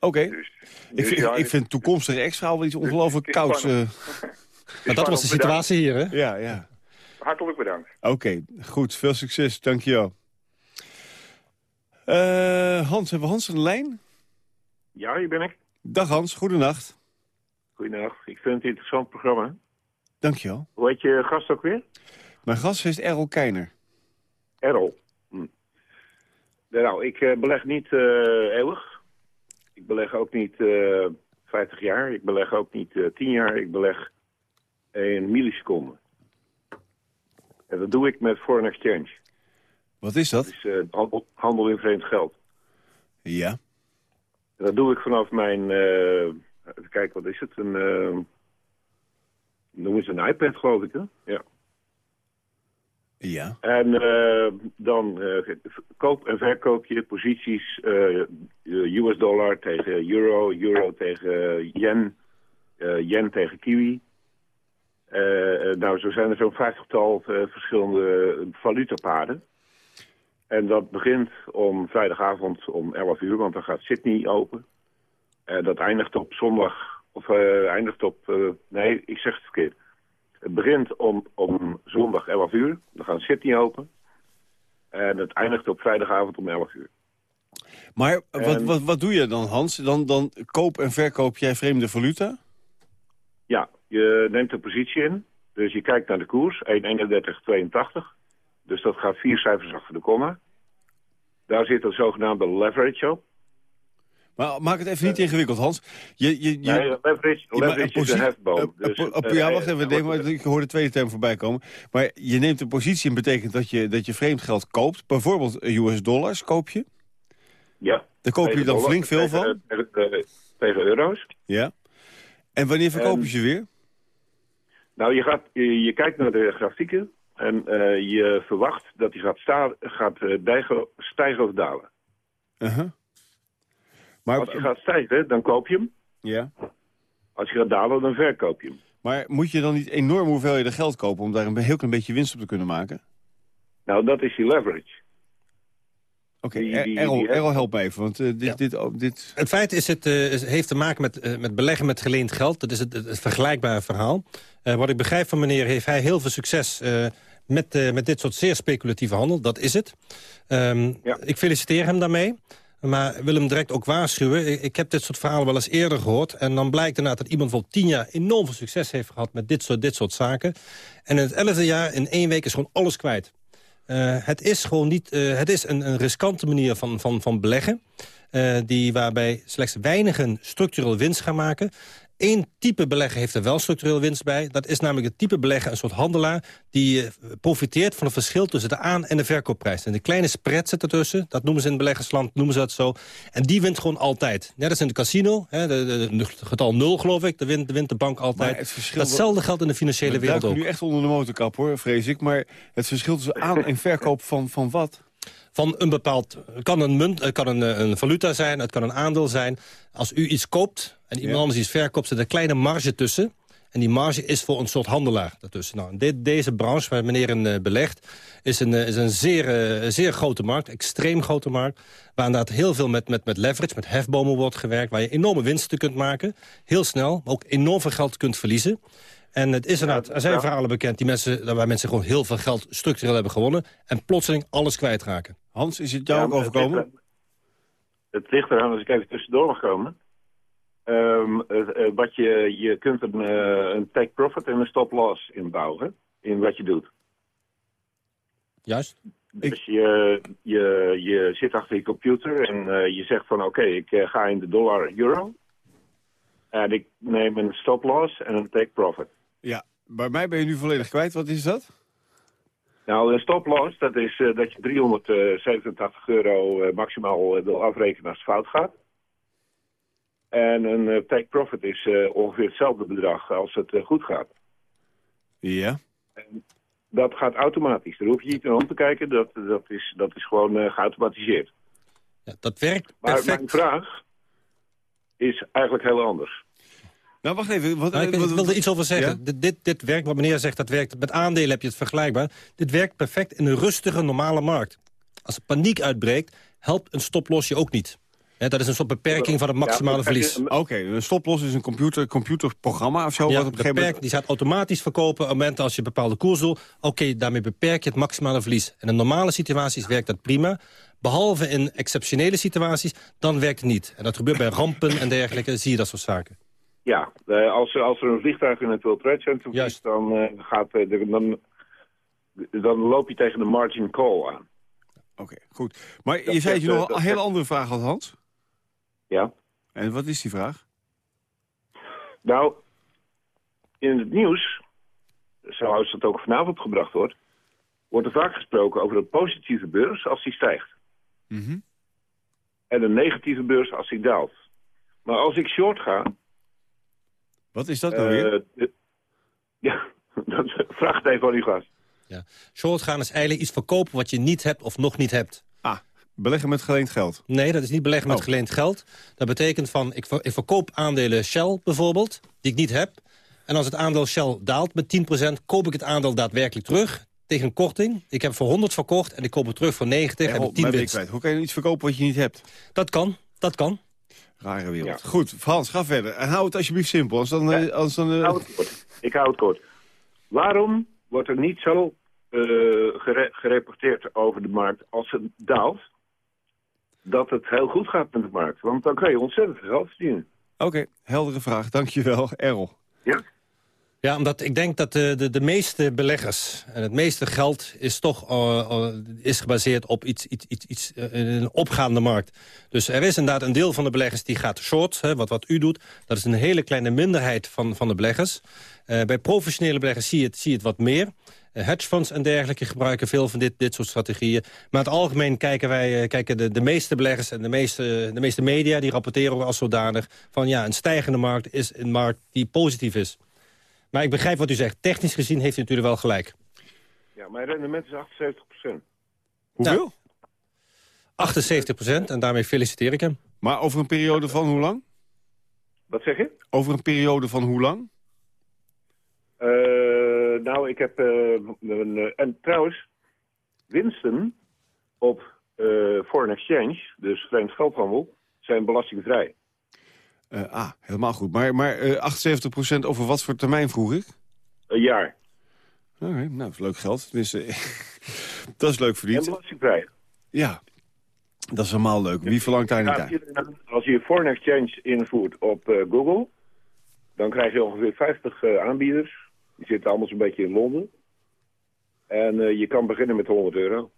Oké, Dus, ik, dus vind, ja, ik vind toekomstige ex-vrouw wel iets ongelooflijk kouds. eh, Maar dat was de situatie hier, hè? ja, ja. Hartelijk bedankt. Oké, goed. Veel succes. Dankjewel. Eh Hans, hebben we Hans aan de lijn? Ja, hier ben ik. Dag Hans, goedenacht. Goedendag. Ik vind het een interessant programma. Dankjewel. Hoe heet je gast ook weer? Mijn gast is Errol Keiner. Errol. Hm. Nou, ik eh, beleg niet eh, eeuwig. Ik beleg ook niet eh 50 jaar. Ik beleg ook niet eh 10 jaar. Ik beleg in milliseconden. En dat doe ik met foreign exchange. Wat is dat? Dat is eh, handel, handel in vreemd geld. Ja. En dat doe ik vanaf mijn... eh even kijken, wat is het? Een... eh noemen ze een iPad, geloof ik, hè? Ja. Ja. En eh, dan eh, koop en verkoop je posities eh, US dollar tegen euro, euro tegen yen, yen tegen kiwi. Nou, zo zijn er zo'n vijftigtal verschillende valutapaden. En dat begint om vrijdagavond om 11 uur, want dan gaat Sydney open. En dat eindigt op zondag, of eindigt op, nee, ik zeg het verkeerd. Het begint om, om zondag 11 uur. Dan gaat Sydney open. En het eindigt op vrijdagavond om 11 uur. Maar wat, wat, wat doe je dan, Hans? Dan, dan koop en verkoop jij vreemde valuta? Ja, je neemt een positie in. Dus je kijkt naar de koers, 1,3182. Dus dat gaat vier cijfers achter de komma. Daar zit een zogenaamde leverage op. Maar maak het even niet ingewikkeld, Hans. Je, je, je, Nee, leverage, je- een is de posi- hefboom. een- Dus, een eh, ja, wacht even. eh, Nee, maar ik hoor de tweede term voorbij komen. Maar je neemt een positie en betekent dat je, dat je vreemd geld koopt. Bijvoorbeeld US dollars koop je. Ja. Daar koop je dan flink veel van. Tegen, tegen, tegen euro's. Ja. En wanneer verkopen En- ze weer? Nou, je, gaat, je, je kijkt naar de grafieken en eh, je verwacht dat die gaat, sta, gaat eh, stijgen of dalen. Uh-huh. Maar, Als je gaat stijgen, dan koop je hem. ja. Als je gaat dalen, dan verkoop je hem. maar moet je dan niet enorm hoeveelheden geld kopen... om daar een heel klein beetje winst op te kunnen maken? Nou, dat is die leverage. Oké, Er- Errol, help me even. Want eh, dit, Ja. dit, oh, dit... Het feit is, het eh, heeft te maken met, eh, met beleggen met geleend geld. Dat is het, het vergelijkbare verhaal. Eh, wat ik begrijp van meneer, heeft hij heel veel succes... eh, met, eh, met dit soort zeer speculatieve handel. Dat is het. Ehm, Ja. Ik feliciteer hem daarmee. Maar wil hem direct ook waarschuwen. Ik, heb dit soort verhalen wel eens eerder gehoord. En dan blijkt inderdaad dat iemand voor tien jaar enorm veel succes heeft gehad... met dit soort, dit soort zaken. En in het elfde jaar, in één week, is gewoon alles kwijt. Eh, het is gewoon niet. eh, het is een, een riskante manier van, van, van beleggen. eh, die, waarbij slechts weinigen structureel winst gaan maken. Eén type belegger heeft er wel structureel winst bij. Dat is namelijk het type belegger, een soort handelaar... die eh, profiteert van het verschil tussen de aan- en de verkoopprijs. En de kleine spread zit ertussen. Dat noemen ze in het beleggersland, noemen ze dat zo. En die wint gewoon altijd. Net als in het casino. Hè, de, de, de- het getal nul, geloof ik. De wint, de wint de bank altijd. Maar het verschil- Datzelfde geldt in de financiële We wereld ook. nu echt onder de motorkap, hoor, vrees ik. Maar het verschil tussen aan- en verkoop van, van wat? van een bepaald... Het kan een munt, het kan een, eh, een valuta zijn, het kan een aandeel zijn. Als u iets koopt en iemand Ja. anders iets verkoopt... zit een kleine marge tussen. En die marge is voor een soort handelaar daartussen. Nou, dit, deze branche waar meneer in eh, belegt... is een, eh, is een zeer, eh, zeer grote markt, extreem grote markt... waar inderdaad heel veel met, met, met leverage, met hefbomen wordt gewerkt... waar je enorme winsten kunt maken, heel snel... maar ook enorm veel geld kunt verliezen. En het is inderdaad, er zijn ja. verhalen bekend... Die mensen, waar mensen gewoon heel veel geld structureel hebben gewonnen... en plotseling alles kwijtraken. Hans, is het jou Ja, ook overkomen? ligt er- Het ligt eraan, als ik even tussendoor mag komen. Ehm, het- eh, wat je, je kunt een, eh, een take profit en een stop loss inbouwen in wat je doet. Juist. Dus je, je, je zit achter je computer en eh, je zegt van oké, ik eh, ga in de dollar euro. En ik neem een stop loss en een take profit. Ja, bij mij ben je nu volledig kwijt. Wat is dat? Nou, een stop loss, dat is eh, dat je 387 euro eh, maximaal eh, wil afrekenen als het fout gaat. En een eh, take profit is eh, ongeveer hetzelfde bedrag als het eh, goed gaat. Ja. Dat gaat automatisch. Daar hoef je niet naar om te kijken. Dat, dat, is, dat is gewoon geautomatiseerd. Ja, dat werkt Maar perfect. mijn vraag is eigenlijk heel anders. Nou, wacht even. Wat, Nou, ik, wat- wilde iets over zeggen. Ja? Dit, dit, dit werkt, wat meneer zegt, dat werkt. Met aandelen heb je het vergelijkbaar. Dit werkt perfect in een rustige, normale markt. Als er paniek uitbreekt, helpt een stoploss je ook niet. Dat is een soort beperking van het maximale Ja, verlies. Oké, een stoploss is een computer, computerprogramma of zo. Ja, wat op een gegeven beperkt, moment... die gaat automatisch verkopen op het moment als je een bepaalde koers doet. Oké, daarmee beperk je het maximale verlies. En in normale situaties werkt dat prima. Behalve in exceptionele situaties, dan werkt het niet. En dat gebeurt bij rampen en dergelijke, zie je dat soort zaken. Ja, eh, als, er- als er een vliegtuig in het World Trade Center vliegt, dan, eh, gaat, eh, de- dan, dan loop je tegen de margin call aan. Oké, goed. Maar je Dat zei dat je nog een hele andere vraag had, Hans. Ja. En wat is die vraag? Nou, in het nieuws, zoals het ook vanavond gebracht wordt, wordt er vaak gesproken over een positieve beurs als die stijgt. Mhm. En een negatieve beurs als die daalt. Maar als ik short ga... Wat is dat nou weer? eh, de- ja, dat, vraag het even aan uw gast. Ja. Short gaan is eigenlijk iets verkopen wat je niet hebt of nog niet hebt. Ah, beleggen met geleend geld. Nee, dat is niet beleggen met Oh. geleend geld. Dat betekent van, ik, ver- ik verkoop aandelen Shell bijvoorbeeld, die ik niet heb. En als het aandeel Shell daalt met 10%, koop ik het aandeel daadwerkelijk terug tegen een korting. Ik heb voor 100 verkocht en ik koop het terug voor 90 en ik 10 mij ben ik winst. kwijt. Hoe kan je iets verkopen wat je niet hebt? Dat kan, dat kan. Rare wereld. Ja. Goed, Frans, ga verder. En hou het alsjeblieft simpel. Anders dan... eh, anders dan eh, Ik hou het kort. Ik hou het kort. Waarom wordt er niet zo eh, gere- gerapporteerd over de markt als het daalt... dat het heel goed gaat met de markt? Want dan kan je ontzettend veel geld verdienen. Oké, heldere vraag. Dankjewel, Errol. Ja? Ja, omdat ik denk dat de, de, de meeste beleggers en het meeste geld is toch uh, is gebaseerd op iets, iets, iets, iets uh, een opgaande markt. Dus er is inderdaad een deel van de beleggers die gaat short, hè, wat, wat u doet. Dat is een hele kleine minderheid van, van de beleggers. Uh, bij professionele beleggers zie je het, zie je het wat meer. Hedgefonds en dergelijke gebruiken veel van dit, dit soort strategieën. Maar in het algemeen kijken, wij, kijken de, de meeste beleggers en de meeste, de meeste media... die rapporteren ook als zodanig van ja, een stijgende markt is een markt die positief is. Maar ik begrijp wat u zegt. Technisch gezien heeft u natuurlijk wel gelijk. Ja, mijn rendement is 78 procent. Hoeveel? 78 procent, en daarmee feliciteer ik hem. Maar over een periode van hoe lang? Wat zeg je? Over een periode van hoe lang? Uh, nou, ik heb... Uh, een, uh, en trouwens, winsten op foreign exchange, dus vreemd geldhandel, zijn belastingvrij. Ah, helemaal goed. Maar, maar uh, 78% over wat voor termijn vroeg ik? Een jaar. Oké, okay, nou, dat is leuk geld. Tenminste, dat is leuk verdiend. En belastingvrij. Ja, dat is helemaal leuk. Wie verlangt daar niet aan? Als je foreign exchange invoert op uh, Google... dan krijg je ongeveer 50 uh, aanbieders. Die zitten allemaal zo'n beetje in Londen. En uh, je kan beginnen met 100 euro.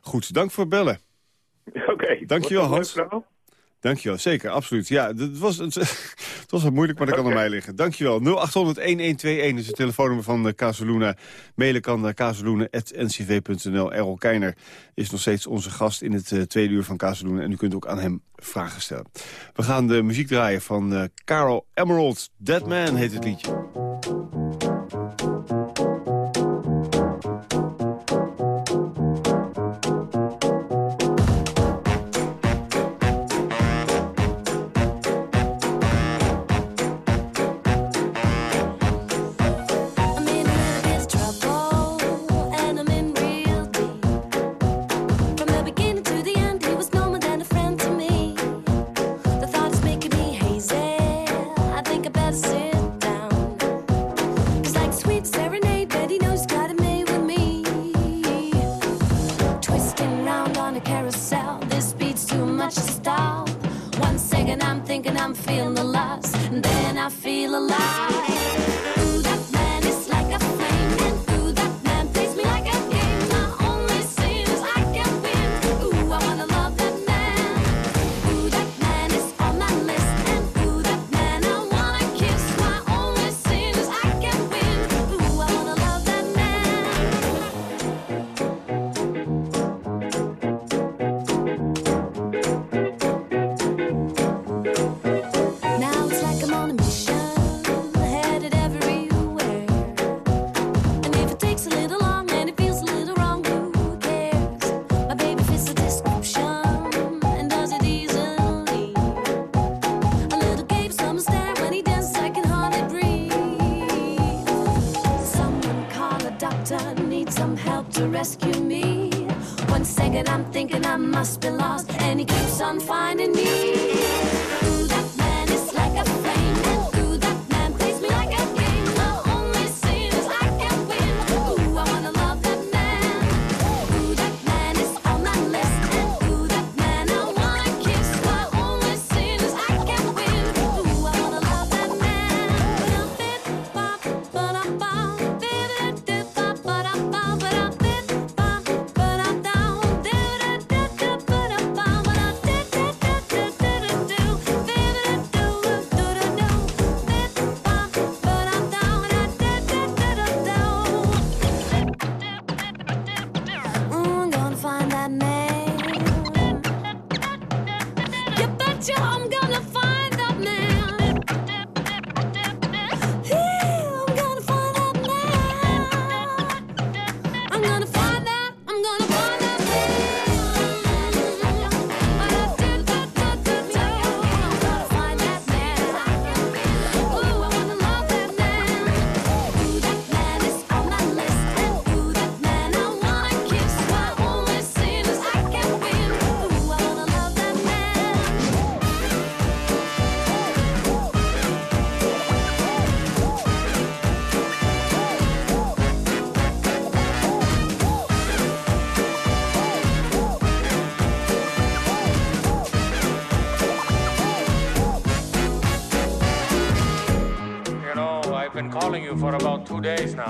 Goed, dank voor het bellen. Oké. Okay. Dankjewel, Hans. Dankjewel, zeker, absoluut. Ja, het was, het, was wat moeilijk, maar dat kan okay. aan mij liggen. Dankjewel. 0800-1121 is het telefoonnummer van de Casaluna. Mailen kan naar casaluna.ncv.nl. Errol Keiner is nog steeds onze gast in het uh, tweede uur van Casaluna. En u kunt ook aan hem vragen stellen. We gaan de muziek draaien van uh, Carol Emerald. Dead Man heet het liedje.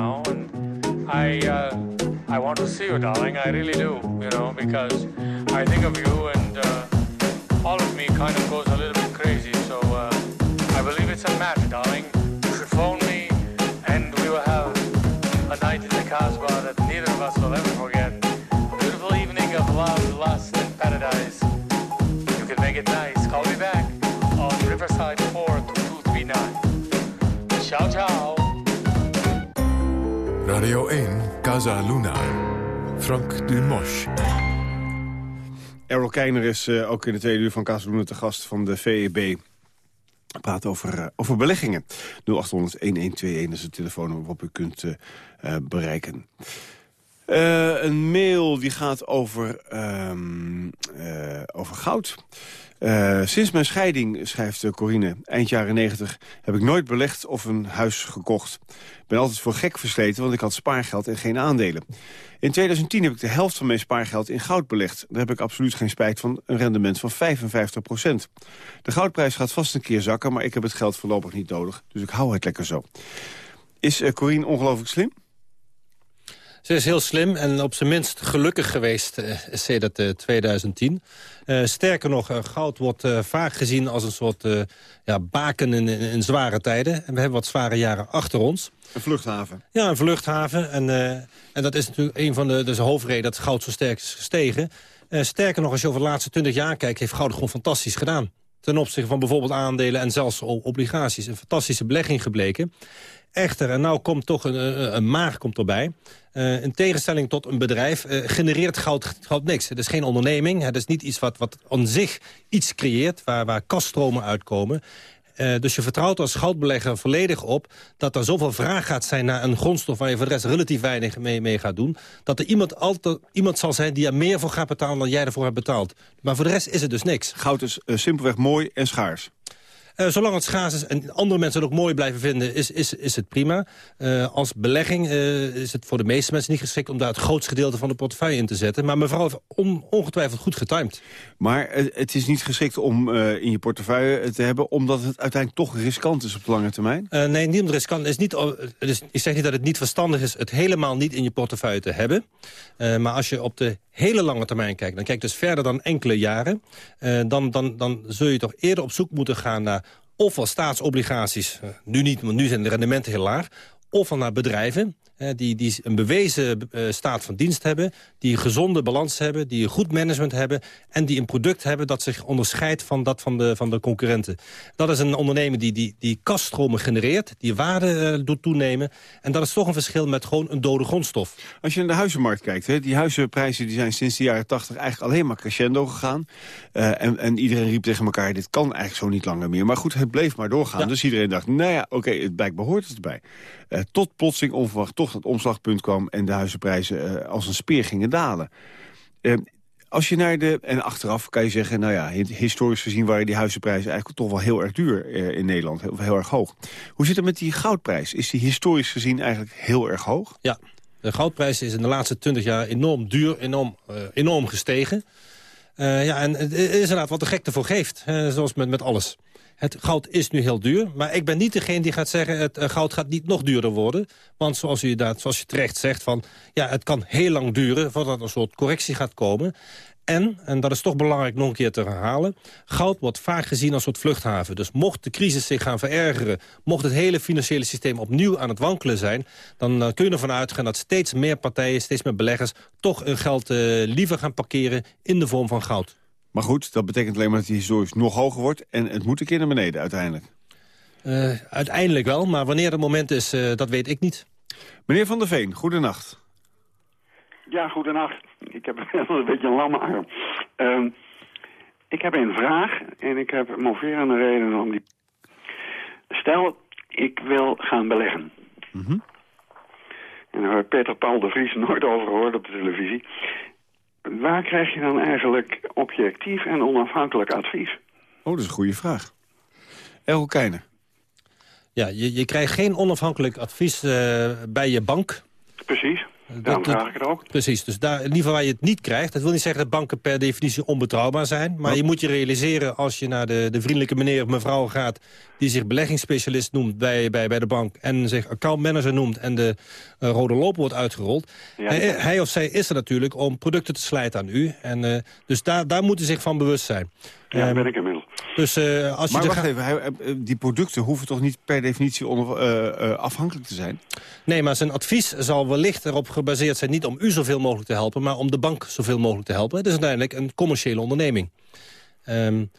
Now, and I uh, I want to see you, darling. I really do, you know, because I think of you, and Keiner is uh, ook in de tweede uur van Casaluna te gast van de VEB. Praten over, uh, over beleggingen. 0800-1121 is het telefoonnummer waarop u kunt uh, bereiken. een mail die gaat over, um, over goud. Uh, sinds mijn scheiding, schrijft Corine, eind jaren 90... heb ik nooit belegd of een huis gekocht. Ik ben altijd voor gek versleten, want ik had spaargeld en geen aandelen. In 2010 heb ik de helft van mijn spaargeld in goud belegd. Daar heb ik absoluut geen spijt van, een rendement van 55 procent. De goudprijs gaat vast een keer zakken, maar ik heb het geld voorlopig niet nodig. Dus ik hou het lekker zo. Is uh, Corine ongelooflijk slim? Ze is heel slim en op zijn minst gelukkig geweest uh, sedert uh, 2010. Uh, sterker nog, goud wordt vaak gezien als een soort ja, baken in, in, in, zware tijden. En we hebben wat zware jaren achter ons. Een vluchthaven. Ja, een vluchthaven. En, en dat is natuurlijk een van de, dus de hoofdreden dat goud zo sterk is gestegen. sterker nog, als je over de laatste 20 jaar kijkt, heeft goud gewoon fantastisch gedaan. Ten opzichte van bijvoorbeeld aandelen en zelfs obligaties. Een fantastische belegging gebleken. Echter, en nou komt toch een, een, een maag komt erbij. Uh, in tegenstelling tot een bedrijf genereert goud, goud niks. Het is geen onderneming. Het is niet iets wat, wat aan zich iets creëert, waar, waar kaststromen uitkomen. Uh, dus je vertrouwt als goudbelegger volledig op... dat er zoveel vraag gaat zijn naar een grondstof... waar je voor de rest relatief weinig mee, mee gaat doen... dat er iemand, altijd, iemand zal zijn die er meer voor gaat betalen... dan jij ervoor hebt betaald. Maar voor de rest is het dus niks. Goud is simpelweg mooi en schaars. Uh, zolang het schaars is en andere mensen het ook mooi blijven vinden, is, is, is het prima. Uh, als belegging uh, is het voor de meeste mensen niet geschikt om daar het grootste gedeelte van de portefeuille in te zetten. Maar mevrouw heeft on, ongetwijfeld goed getimed. Maar het is niet geschikt om in je portefeuille te hebben, omdat het uiteindelijk toch riskant is op de lange termijn? nee, niet omdat riskant is. Niet, dus ik zeg niet dat het niet verstandig is het helemaal niet in je portefeuille te hebben. maar als je op de hele lange termijn kijkt, dan kijk dus verder dan enkele jaren, dan, dan, dan zul je toch eerder op zoek moeten gaan naar ofwel staatsobligaties, eh, nu niet, want nu zijn de rendementen heel laag... ofwel naar bedrijven die, die een bewezen uh, staat van dienst hebben... die een gezonde balans hebben, die een goed management hebben... en die een product hebben dat zich onderscheidt van dat van de, van de concurrenten. Dat is een ondernemer die, die, die kaststromen genereert, die waarde uh, doet toenemen. En dat is toch een verschil met gewoon een dode grondstof. Als je naar de huizenmarkt kijkt, hè, die huizenprijzen die zijn sinds de jaren 80 eigenlijk alleen maar crescendo gegaan. Uh, en, en iedereen riep tegen elkaar, dit kan eigenlijk zo niet langer meer. Maar goed, het bleef maar doorgaan. Ja. Dus iedereen dacht, nou ja, oké, okay, het blijkbaar hoort het erbij. Uh, tot plotseling onverwacht toch dat omslagpunt kwam... en de huizenprijzen uh, als een speer gingen dalen. Uh, als je naar de... En achteraf kan je zeggen, nou ja, historisch gezien... waren die huizenprijzen eigenlijk toch wel heel erg duur in Nederland. Heel, heel erg hoog. Hoe zit het met die goudprijs? Is die historisch gezien eigenlijk heel erg hoog? Ja, de goudprijs is in de laatste 20 jaar enorm duur, enorm, enorm gestegen. ja, en het is inderdaad wat de gek ervoor geeft, zoals met, met alles. Het goud is nu heel duur, maar ik ben niet degene die gaat zeggen... het uh, goud gaat niet nog duurder worden. Want zoals u, dat, zoals je terecht zegt, van, ja, het kan heel lang duren... voordat er een soort correctie gaat komen. En, en dat is toch belangrijk nog een keer te herhalen... goud wordt vaak gezien als een soort vluchthaven. Dus mocht de crisis zich gaan verergeren... mocht het hele financiële systeem opnieuw aan het wankelen zijn... dan uh, kun je ervan uitgaan dat steeds meer partijen, steeds meer beleggers... toch hun geld uh, liever gaan parkeren in de vorm van goud. Maar goed, dat betekent alleen maar dat die historisch nog hoger wordt... en het moet een keer naar beneden uiteindelijk. Uh, uiteindelijk wel, maar wanneer het moment is, uh, dat weet ik niet. Meneer Van der Veen, goedenacht. Ja, goedenacht. Ik heb een beetje een lamme arm. Uh, ik heb een vraag en ik heb moverende redenen om die... Stel, ik wil gaan beleggen. Mm -hmm. En daar heb Peter Paul de Vries nooit over gehoord op de televisie waar krijg je dan eigenlijk objectief en onafhankelijk advies? Oh, dat is een goede vraag. Errol Keijnen. Ja, je, je krijgt geen onafhankelijk advies uh, bij je bank. Precies. Daarom vraag ik het ook. Precies, dus daar, in ieder geval waar je het niet krijgt... dat wil niet zeggen dat banken per definitie onbetrouwbaar zijn... maar je moet je realiseren als je naar de, de vriendelijke meneer of mevrouw gaat... die zich beleggingsspecialist noemt bij, bij, bij de bank... en zich accountmanager noemt en de uh, rode loop wordt uitgerold... hij, hij, of zij is er natuurlijk om producten te slijten aan u. En, uh, dus daar, daar moeten zich van bewust zijn. Ja, um, ben ik inmiddels. Dus, uh, als maar je wacht even, hij, die producten hoeven toch niet per definitie onder, uh, afhankelijk te zijn? Nee, maar zijn advies zal wellicht erop gebaseerd zijn... niet om u zoveel mogelijk te helpen, maar om de bank zoveel mogelijk te helpen. Het is uiteindelijk een commerciële onderneming. Um,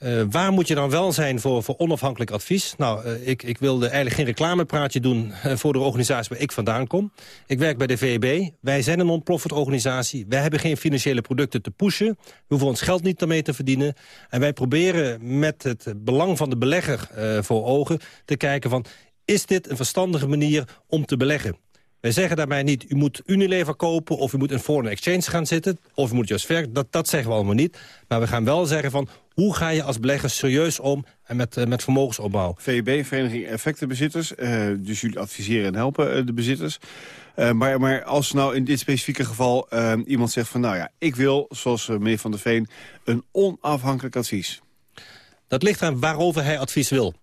uh, waar moet je dan wel zijn voor, voor onafhankelijk advies? Nou, uh, ik, ik wilde eigenlijk geen reclamepraatje doen uh, voor de organisatie waar ik vandaan kom. Ik werk bij de VEB. Wij zijn een non-profit organisatie. Wij hebben geen financiële producten te pushen. We hoeven ons geld niet daarmee te verdienen. En wij proberen met het belang van de belegger voor ogen te kijken van... is dit een verstandige manier om te beleggen? Wij zeggen daarbij niet, u moet Unilever kopen... of u moet in foreign exchange gaan zitten, of u moet juist ver. Dat, dat zeggen we allemaal niet. Maar we gaan wel zeggen van, hoe ga je als belegger serieus om... en met, uh, met vermogensopbouw? VEB, Vereniging Effectenbezitters. Uh, dus jullie adviseren en helpen uh, de bezitters. maar, maar als nou in dit specifieke geval iemand zegt van... nou ja, ik wil, zoals meneer Van der Veen, een onafhankelijk advies. Dat ligt aan waarover hij advies wil.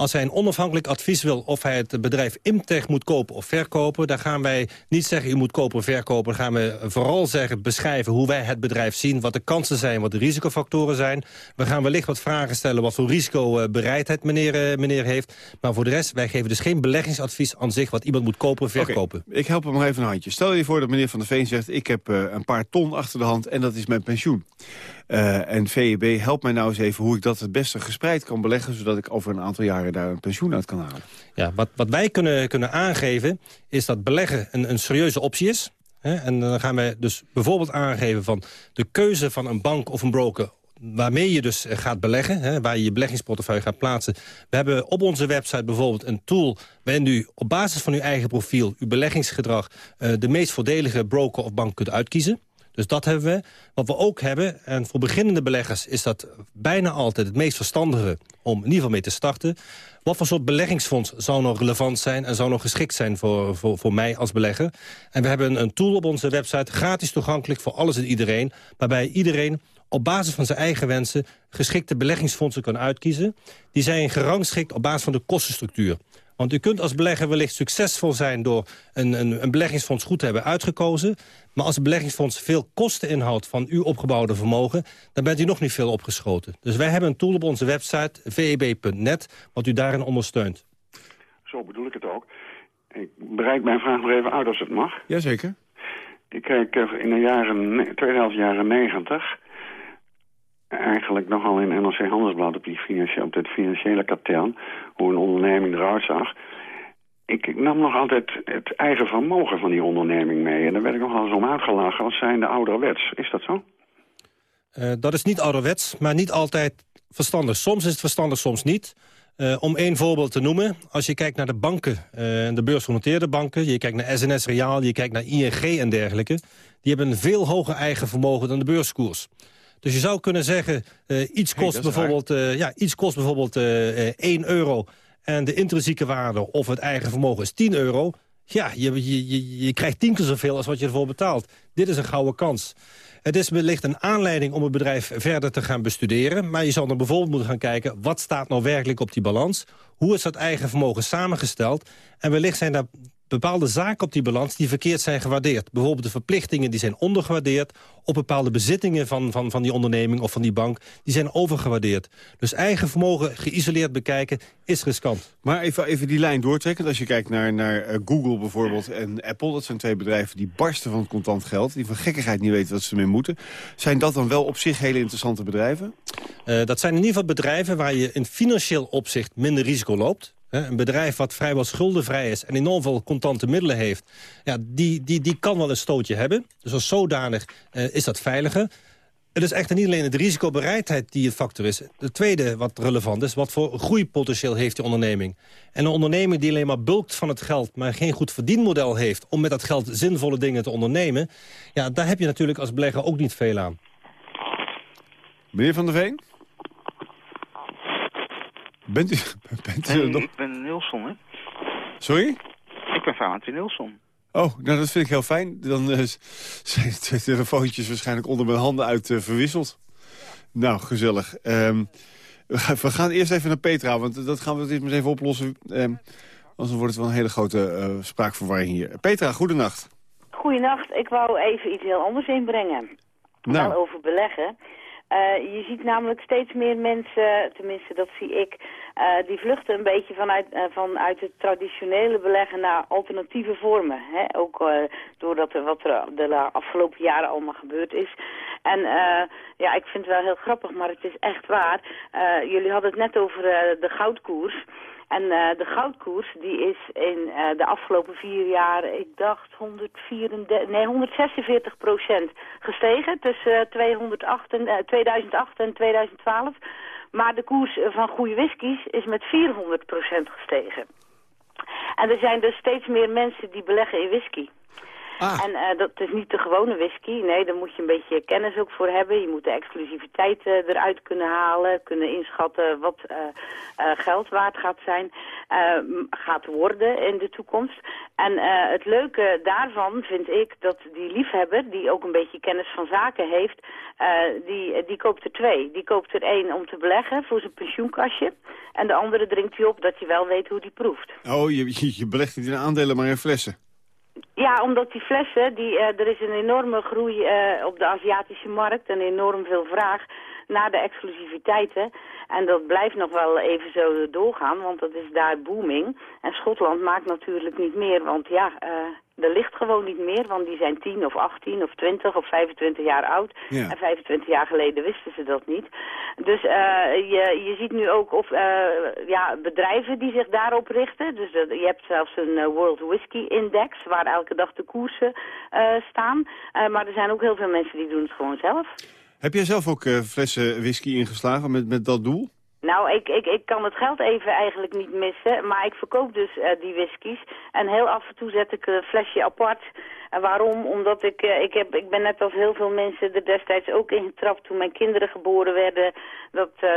Als hij een onafhankelijk advies wil of hij het bedrijf Imtech moet kopen of verkopen... dan gaan wij niet zeggen u moet kopen of verkopen. Dan gaan we vooral zeggen, beschrijven hoe wij het bedrijf zien... wat de kansen zijn, wat de risicofactoren zijn. We gaan wellicht wat vragen stellen wat voor risicobereidheid meneer, meneer heeft. Maar voor de rest, wij geven dus geen beleggingsadvies aan zich... wat iemand moet kopen of verkopen. Okay, ik help hem nog even een handje. Stel je voor dat meneer Van der Veen zegt... ik heb uh, een paar ton achter de hand en dat is mijn pensioen. Uh, en VEB, help mij nou eens even hoe ik dat het beste gespreid kan beleggen... zodat ik over een aantal jaren daar een pensioen uit kan halen. Ja, wat, wat wij kunnen, kunnen aangeven is dat beleggen een, een serieuze optie is. Hè? En dan gaan wij dus bijvoorbeeld aangeven van de keuze van een bank of een broker waarmee je dus gaat beleggen, hè, waar je je beleggingsportefeuille gaat plaatsen. We hebben op onze website bijvoorbeeld een tool... waarin u op basis van uw eigen profiel, uw beleggingsgedrag... Uh, de meest voordelige broker of bank kunt uitkiezen. Dus dat hebben we. Wat we ook hebben, en voor beginnende beleggers is dat bijna altijd het meest verstandige om in ieder geval mee te starten. Wat voor soort beleggingsfonds zou nog relevant zijn en zou nog geschikt zijn voor, voor, voor mij als belegger? En we hebben een, tool op onze website, gratis toegankelijk voor alles en iedereen, waarbij iedereen op basis van zijn eigen wensen geschikte beleggingsfondsen kan uitkiezen. Die zijn gerangschikt op basis van de kostenstructuur. Want u kunt als belegger wellicht succesvol zijn... door een, een, een, beleggingsfonds goed te hebben uitgekozen. Maar als het beleggingsfonds veel kosten inhoudt van uw opgebouwde vermogen... dan bent u nog niet veel opgeschoten. Dus wij hebben een tool op onze website, veb.net, wat u daarin ondersteunt. Zo bedoel ik het ook. Ik bereik mijn vraag nog even uit als het mag. Jazeker. Ik kijk in de jaren, tweede helft jaren negentig eigenlijk nogal in NRC Handelsblad op, die op financiële katern, hoe een onderneming eruit zag. Ik, ik, nam nog altijd het eigen vermogen van die onderneming mee. En daar werd ik nogal eens om uitgelachen als zijnde ouderwets. Is dat zo? Uh, dat is niet ouderwets, maar niet altijd verstandig. Soms is het verstandig, soms niet. Uh, om één voorbeeld te noemen, als je kijkt naar de banken, uh, de beursgenoteerde banken... je kijkt naar SNS Reaal, je kijkt naar ING en dergelijke... die hebben een veel hoger eigen vermogen dan de beurskoers. Dus je zou kunnen zeggen, uh, iets, kost hey, bijvoorbeeld, uh, ja, iets kost bijvoorbeeld uh, 1 euro... en de intrinsieke waarde of het eigen vermogen is 10 euro... ja, je, je, je krijgt tien keer zoveel als wat je ervoor betaalt. Dit is een gouden kans. Het is wellicht een aanleiding om het bedrijf verder te gaan bestuderen. Maar je zal dan bijvoorbeeld moeten gaan kijken... wat staat nou werkelijk op die balans? Hoe is dat eigen vermogen samengesteld? En wellicht zijn daar bepaalde zaken op die balans die verkeerd zijn gewaardeerd. Bijvoorbeeld de verplichtingen die zijn ondergewaardeerd... op bepaalde bezittingen van, van, van die onderneming of van die bank... die zijn overgewaardeerd. Dus eigen vermogen geïsoleerd bekijken is riskant. Maar even, even die lijn doortrekken. Als je kijkt naar, naar uh, Google bijvoorbeeld en Apple... dat zijn twee bedrijven die barsten van contant geld... die van gekkigheid niet weten wat ze ermee moeten. Zijn dat dan wel op zich hele interessante bedrijven? Uh, dat zijn in ieder geval bedrijven waar je in financieel opzicht minder risico loopt. Een bedrijf wat vrijwel schuldenvrij is en enorm veel contante middelen heeft... Ja, die, die, die kan wel een stootje hebben. Dus als zodanig uh, is dat veiliger. Het is echter niet alleen de risicobereidheid die een factor is. De tweede wat relevant is, wat voor groeipotentieel heeft die onderneming. En een onderneming die alleen maar bulkt van het geld... maar geen goed verdienmodel heeft om met dat geld zinvolle dingen te ondernemen... ja, daar heb je natuurlijk als belegger ook niet veel aan. Meneer Van der Veen? Bent u, bent u nee, nog... ik ben Nilsson, hè? Sorry? Ik ben Valentin Nilsson. Oh, nou dat vind ik heel fijn. Dan eh, zijn de twee telefoontjes waarschijnlijk onder mijn handen uit eh, verwisseld. Nou, gezellig. Ehm, we, gaan, eerst even naar Petra, want dat gaan we dit maar even oplossen. Ehm, anders wordt het wel een hele grote eh, spraakverwarring hier. Petra, goedenacht. Goedenacht. Ik wou even iets heel anders inbrengen. Nou. Wel over beleggen. Eh, je ziet namelijk steeds meer mensen, tenminste dat zie ik, eh, die vluchten een beetje vanuit, eh, vanuit het traditionele beleggen naar alternatieve vormen. Hè? Ook doordat er wat er de afgelopen jaren allemaal gebeurd is. En ja, ik vind het wel heel grappig, maar het is echt waar. Jullie hadden het net over de goudkoers. En eh, de goudkoers die is in eh, de afgelopen vier jaar, ik dacht 134, nee, 146 procent gestegen tussen eh, 208 en, eh, 2008 en 2012. Maar de koers van goede whiskies is met 400 procent gestegen. En er zijn dus steeds meer mensen die beleggen in whisky. En eh, dat is niet de gewone whisky. Nee, daar moet je een beetje kennis ook voor hebben. Je moet de exclusiviteit eh, eruit kunnen halen. Kunnen inschatten wat eh, geld waard gaat zijn. gaat worden in de toekomst. En het leuke daarvan vind ik dat die liefhebber, die ook een beetje kennis van zaken heeft, die, die koopt er twee. Die koopt er één om te beleggen voor zijn pensioenkastje. En de andere drinkt hij op dat hij wel weet hoe die proeft. Oh, je, je, je belegt niet in aandelen, maar in flessen. Ja, omdat die flessen, die, eh, er is een enorme groei eh, op de Aziatische markt en enorm veel vraag naar de exclusiviteiten. En dat blijft nog wel even zo doorgaan, want dat is daar booming. En Schotland maakt natuurlijk niet meer, want ja, eh er ligt gewoon niet meer, want die zijn 10 of 18 of 20 of 25 jaar oud. Ja. En 25 jaar geleden wisten ze dat niet. Dus eh, je, je ziet nu ook of, eh, ja, bedrijven die zich daarop richten. Dus je hebt zelfs een eh, World Whisky Index, waar elke dag de koersen staan. Maar er zijn ook heel veel mensen die doen het gewoon zelf. Heb jij zelf ook flessen whisky ingeslagen met, met dat doel? Nou, ik, ik, ik kan het geld even eigenlijk niet missen, maar ik verkoop dus eh, die whiskies. En heel af en toe zet ik een flesje apart. En waarom? Omdat ik, eh, ik, heb, ik ben net als heel veel mensen er destijds ook in getrapt toen mijn kinderen geboren werden. Dat, eh,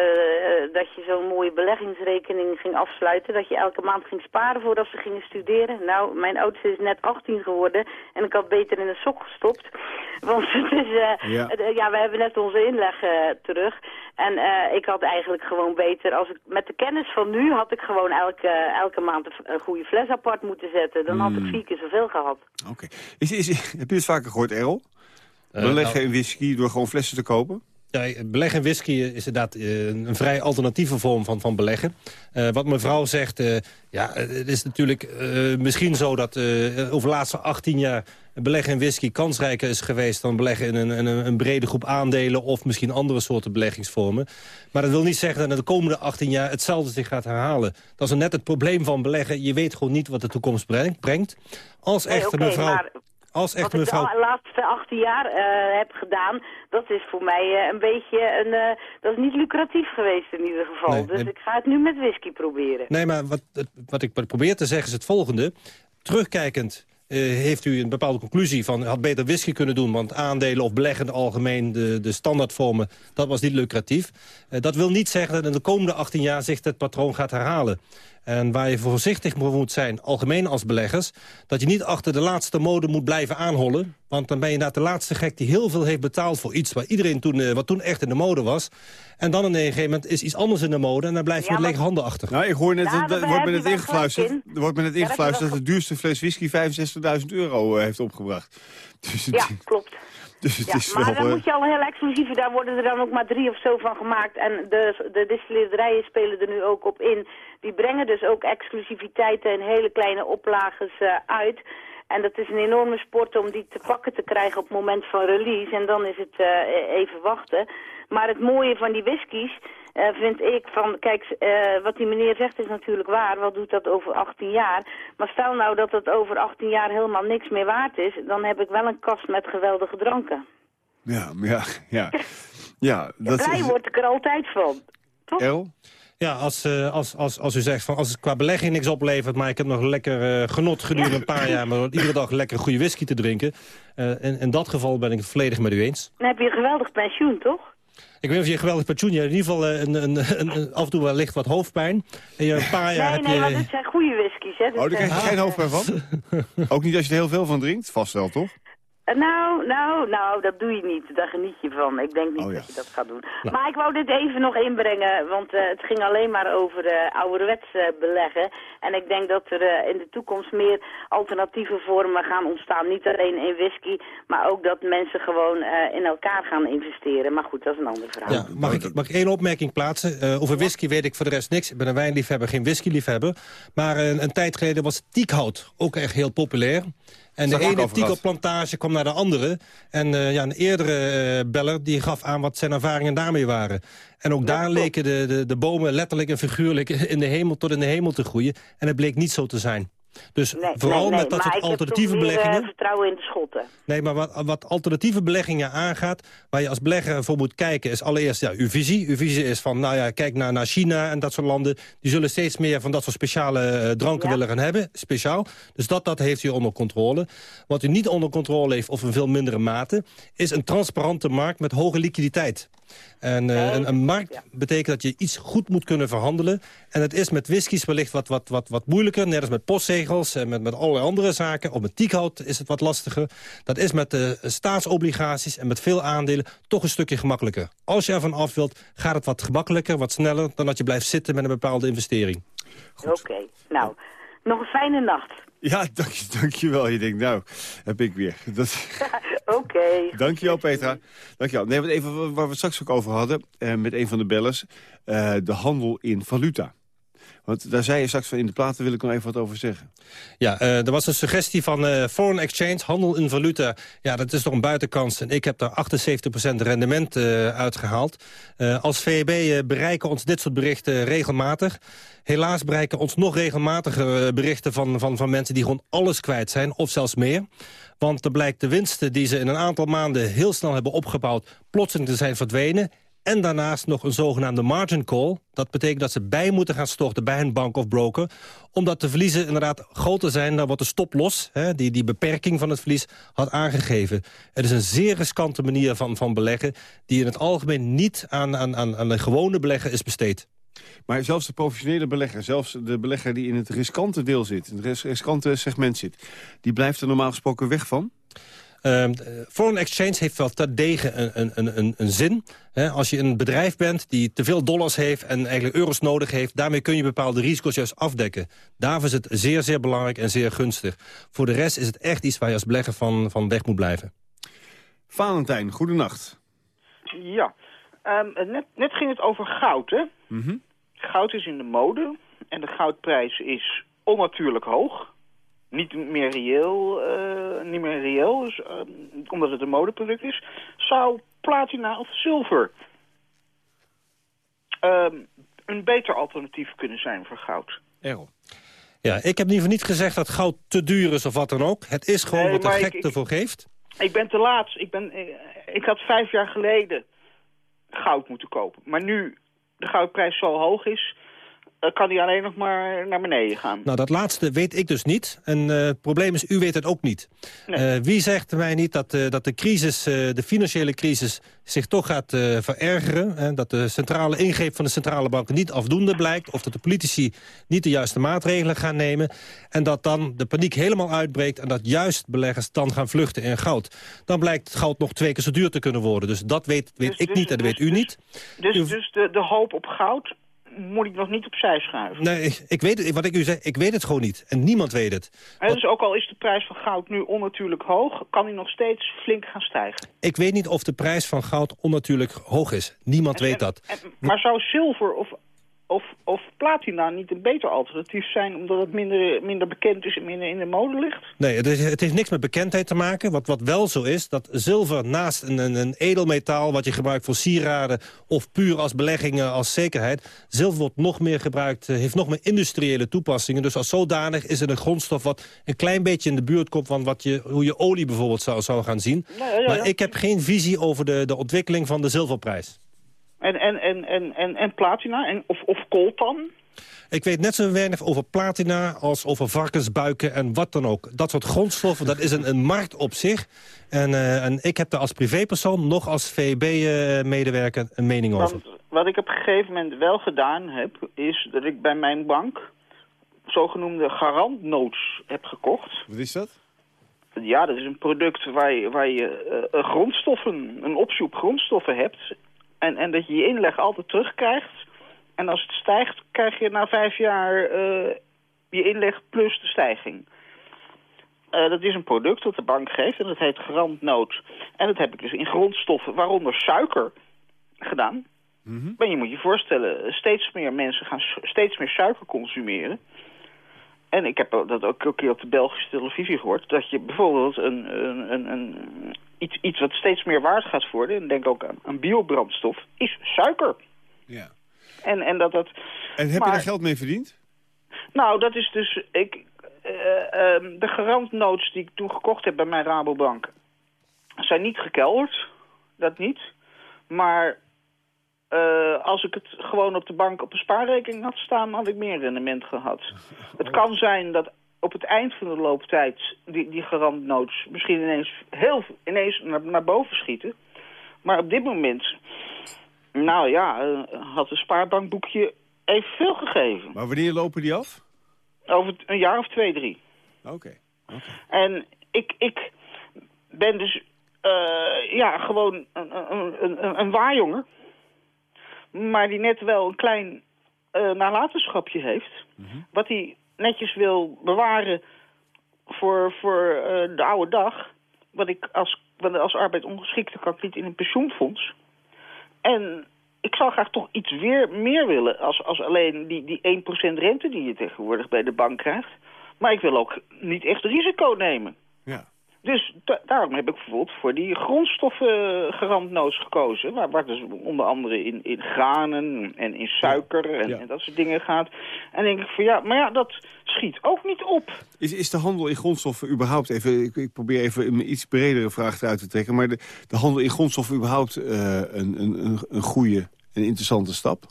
dat je zo'n mooie beleggingsrekening ging afsluiten. Dat je elke maand ging sparen voordat ze gingen studeren. Nou, mijn oudste is net 18 geworden en ik had beter in een sok gestopt. Want het is, eh, Ja. we hebben net onze inleg terug. En ik had eigenlijk gewoon beter, als ik, met de kennis van nu had ik gewoon elke, elke maand een, goede fles apart moeten zetten. Dan had ik Hmm. vier keer zoveel gehad. Is, is, heb je het vaker gehoord, Errol? Beleggen nou- in whisky door gewoon flessen te kopen? Ja, beleggen in whisky is inderdaad eh, een vrij alternatieve vorm van, van beleggen. Eh, wat mevrouw zegt, eh, ja, het is natuurlijk eh, misschien zo dat eh, over de laatste 18 jaar beleggen in whisky kansrijker is geweest dan beleggen in een, in een, een brede groep aandelen of misschien andere soorten beleggingsvormen. Maar dat wil niet zeggen dat in de komende 18 jaar hetzelfde zich gaat herhalen. Dat is net het probleem van beleggen. Je weet gewoon niet wat de toekomst brengt. Als Nee, echte mevrouw... maar Als echt Wat ik de laatste 18 jaar eh, heb gedaan, dat is voor mij eh, een beetje een... eh, dat is niet lucratief geweest in ieder geval. Nee, dus ik ga het nu met whisky proberen. Nee, maar wat, wat ik probeer te zeggen is het volgende. Terugkijkend heeft u een bepaalde conclusie van... had beter whisky kunnen doen, want aandelen of beleggen algemeen... de, de standaardvormen, dat was niet lucratief. Dat wil niet zeggen dat in de komende 18 jaar zich het patroon gaat herhalen. En waar je voorzichtig voor moet zijn, algemeen als beleggers... dat je niet achter de laatste mode moet blijven aanhollen. Want dan ben je inderdaad de laatste gek die heel veel heeft betaald... voor iets waar iedereen toen, eh, wat toen echt in de mode was. En dan in een gegeven moment is iets anders in de mode... en dan blijf je met lege handen achter. Nou, ik hoor net, Ja, dat, er wordt me net ingefluisterd, er wordt me net ingefluisterd dat de duurste fles whisky 65.000 euro eh, heeft opgebracht. Dus Ja, klopt. Dus het Ja, is maar wel... dan eh, moet je al heel exclusief, daar worden er dan ook maar drie of zo van gemaakt. En de, de distillerijen spelen er nu ook op in. Die brengen dus ook exclusiviteiten in hele kleine oplages eh, uit. En dat is een enorme sport om die te pakken te krijgen op het moment van release. En dan is het eh, even wachten. Maar het mooie van die whiskies eh, vind ik van... Kijk, eh, wat die meneer zegt is natuurlijk waar. Wat doet dat over 18 jaar? Maar stel nou dat het over 18 jaar helemaal niks meer waard is. Dan heb ik wel een kast met geweldige dranken. Ja, ja, ja. ja dat Blij is... word ik er altijd van. Errol? Ja, als, eh, als, als, als u zegt van als het qua belegging niks oplevert... maar ik heb nog lekker eh, genot gedurende een paar jaar... maar door iedere dag lekker goede whisky te drinken. eh, in, in dat geval ben ik het volledig met u eens. Dan heb je een geweldig pensioen, toch? Ik weet niet of je een geweldig pensioen hebt. In ieder geval eh, een, een, een, een- af en toe wellicht wat hoofdpijn. En je een paar jaar nee, heb nee, je... maar dit zijn goede whiskies, hè. Oh, daar krijg je zijn- geen hoofdpijn van? Ook niet als je er heel veel van drinkt? Vast wel, toch? Eh, Nou, nou, nou, dat doe je niet. Daar geniet je van. Ik denk niet Oh, ja. dat je dat gaat doen. Nou. Maar ik wou dit even nog inbrengen, want eh, het ging alleen maar over eh ouderwets beleggen. En ik denk dat er eh, in de toekomst meer alternatieve vormen gaan ontstaan. Niet alleen in whisky, maar ook dat mensen gewoon eh, in elkaar gaan investeren. Maar goed, dat is een ander verhaal. Ja, mag, ik, mag ik één opmerking plaatsen? Eh, over whisky weet ik voor de rest niks. Ik ben een wijnliefhebber, geen whiskyliefhebber. Maar eh, een tijd geleden was tiekhout ook echt heel populair. En de ene tiekelplantage kwam naar de andere. En eh, ja, een eerdere eh, beller die gaf aan wat zijn ervaringen daarmee waren. En ook daar leken de, de, de bomen letterlijk en figuurlijk in de hemel tot in de hemel te groeien. En het bleek niet zo te zijn. Dus Nee, vooral nee, nee, met dat soort alternatieve meer, beleggingen... eh, vertrouwen in de schotten. Nee, maar wat, wat alternatieve beleggingen aangaat... waar je als belegger voor moet kijken... is allereerst ja, uw visie. Uw visie is van, nou ja, kijk naar, naar China en dat soort landen. Die zullen steeds meer van dat soort speciale eh, dranken Ja. willen gaan hebben. Speciaal. Dus dat, dat heeft u onder controle. Wat u niet onder controle heeft, of in veel mindere mate... is een transparante markt met hoge liquiditeit. En eh, een, een markt ja. betekent dat je iets goed moet kunnen verhandelen. En het is met whiskies wellicht wat, wat, wat, wat moeilijker. Net als met postzegels en met, met allerlei andere zaken. Of met tiekhout is het wat lastiger. Dat is met de staatsobligaties en met veel aandelen toch een stukje gemakkelijker. Als je ervan af wilt, gaat het wat gemakkelijker, wat sneller... dan dat je blijft zitten met een bepaalde investering. Oké, nou, nog een fijne nacht. Ja, dank, dankjewel. Je denkt, nou, heb ik weer. Dat, Oké. dankjewel, Petra. Dankjewel. Nee, wat even waar we het straks ook over hadden, eh, met een van de bellers. eh, de handel in valuta. Want daar zei je straks van in de platen, wil ik nog even wat over zeggen. Ja, eh, er was een suggestie van eh, foreign exchange, handel in valuta. Ja, dat is toch een buitenkans. En ik heb daar 78% rendement eh, uitgehaald. Eh, als VEB bereiken ons dit soort berichten regelmatig. Helaas bereiken ons nog regelmatiger berichten van, van, van mensen die gewoon alles kwijt zijn. Of zelfs meer. Want er blijkt de winsten die ze in een aantal maanden heel snel hebben opgebouwd... plotseling te zijn verdwenen. En daarnaast nog een zogenaamde margin call. Dat betekent dat ze bij moeten gaan storten bij een bank of broker. Omdat de verliezen inderdaad groter zijn dan wat de stoplos... Hè, die, die beperking van het verlies had aangegeven. Het is een zeer riskante manier van, van beleggen... die in het algemeen niet aan, aan, aan, aan een gewone belegger is besteed. Maar zelfs de professionele belegger, zelfs de belegger die in het riskante deel zit... in het ris- riskante segment zit, die blijft er normaal gesproken weg van? Ehm, eh, foreign exchange heeft wel terdege een, een, een, een, een zin. Hè, als je een bedrijf bent die te veel dollars heeft en eigenlijk euro's nodig heeft... daarmee kun je bepaalde risico's juist afdekken. Daarvoor is het zeer, zeer belangrijk en zeer gunstig. Voor de rest is het echt iets waar je als belegger van, van weg moet blijven. Valentijn, goedenacht. Ja, Ehm, net, net ging het over goud, hè? Mhm. Goud is in de mode en de goudprijs is onnatuurlijk hoog. Niet meer reëel, eh, niet meer reëel ehm, omdat het een modeproduct is. Zou platina of zilver ehm, een beter alternatief kunnen zijn voor goud? Errol. Ja, ik heb liever niet gezegd dat goud te duur is of wat dan ook. Het is gewoon Nee, wat de gek ik- ervoor geeft. Ik ben te laat. Ik, ben, eh, ik had vijf jaar geleden goud moeten kopen. Maar nu de goudprijs zo hoog is, eh, kan die alleen nog maar naar beneden gaan. Nou, dat laatste weet ik dus niet. En eh, het probleem is, u weet het ook niet. Nee. Eh, wie zegt mij niet dat, eh, dat de crisis, eh, de financiële crisis, zich toch gaat eh, verergeren? Hè? Dat de centrale ingreep van de centrale banken niet afdoende blijkt. Of dat de politici niet de juiste maatregelen gaan nemen. En dat dan de paniek helemaal uitbreekt. En dat juist beleggers dan gaan vluchten in goud. Dan blijkt goud nog twee keer zo duur te kunnen worden. Dus dat weet, weet Dus- ik dus- niet en dat dus- weet u niet. Dus, U- dus de, de hoop op goud moet ik nog niet opzij schuiven. Nee, ik- ik weet het, wat ik u zeg, ik weet het gewoon niet. En niemand weet het. Dus ook al is de prijs van goud nu onnatuurlijk hoog, kan die nog steeds flink gaan stijgen. Ik weet niet of de prijs van goud onnatuurlijk hoog is. Niemand weet dat. En, maar zou zilver of, of, of platina niet een beter alternatief zijn... omdat het minder, minder bekend is en minder in de mode ligt? Nee, het, is, het heeft niks met bekendheid te maken. Wat, wat wel zo is, dat zilver naast een, een, een edelmetaal... wat je gebruikt voor sieraden of puur als beleggingen, als zekerheid... zilver wordt nog meer gebruikt, eh, heeft nog meer industriële toepassingen. Dus als zodanig is het een grondstof wat een klein beetje in de buurt komt... van wat je, hoe je olie bijvoorbeeld zou, zou gaan zien. Ja, ja, ja. Maar ik heb geen visie over de, de ontwikkeling van de zilverprijs. En, en, en, en, en, en platina en, of, of coltan? Ik weet net zo weinig over platina als over varkensbuiken en wat dan ook. Dat soort grondstoffen, dat is een, een markt op zich. En, eh, en ik heb daar als privépersoon, nog als VEB-medewerker, een mening over. Want wat ik op een gegeven moment wel gedaan heb... is dat ik bij mijn bank zogenoemde garantnotes heb gekocht. Wat is dat? Ja, dat is een product waar je, waar je eh, grondstoffen, een optie op grondstoffen hebt. En, en dat je je inleg altijd terugkrijgt. En als het stijgt, krijg je na vijf jaar eh, je inleg plus de stijging. Eh, dat is een product dat de bank geeft en dat heet garantnoot. En dat heb ik dus in grondstoffen, waaronder suiker, gedaan. Maar je moet je voorstellen, steeds meer mensen gaan steeds meer suiker consumeren. En ik heb dat ook een keer op de Belgische televisie gehoord... dat je bijvoorbeeld een, een, een- iets, iets wat steeds meer waard gaat worden... en denk ook aan, aan biobrandstof, is suiker. Ja. En, en dat dat... En heb je daar geld mee verdiend? Nou, dat is dus... Ik, ehm, de garantnotes die ik toen gekocht heb bij mijn Rabobank... zijn niet gekelderd. Dat niet. Maar eh, als ik het gewoon op de bank op een spaarrekening had staan... had ik meer rendement gehad. Het kan zijn dat op het eind van de looptijd... die, die garantnotes misschien ineens, heel, ineens naar, naar boven schieten. Maar op dit moment... Nou ja, eh, had een spaarbankboekje evenveel gegeven. Maar wanneer lopen die af? Over een jaar of twee, drie. Oké. En ik, ik ben dus eh, ja, gewoon een, een, een, een. Maar die net wel een klein eh, nalatenschapje heeft. Wat hij netjes wil bewaren voor, voor eh, de oude dag. Wat ik als, als arbeid ongeschikte kan in een pensioenfonds. En ik zou graag toch iets weer meer willen als, als alleen die, die 1% rente die je tegenwoordig bij de bank krijgt. Maar ik wil ook niet echt risico nemen. Ja. Dus da- daarom heb ik bijvoorbeeld voor die grondstoffengarantnoos gekozen. Waar, waar dus onder andere in, in granen en in suiker en, en dat soort dingen gaat. En denk ik van ja, maar ja, dat schiet ook niet op. Is, is de handel in grondstoffen überhaupt, even, ik, ik probeer even een iets bredere vraag eruit te trekken... maar de, de handel in grondstoffen überhaupt eh, een, een, een, een goede en interessante stap?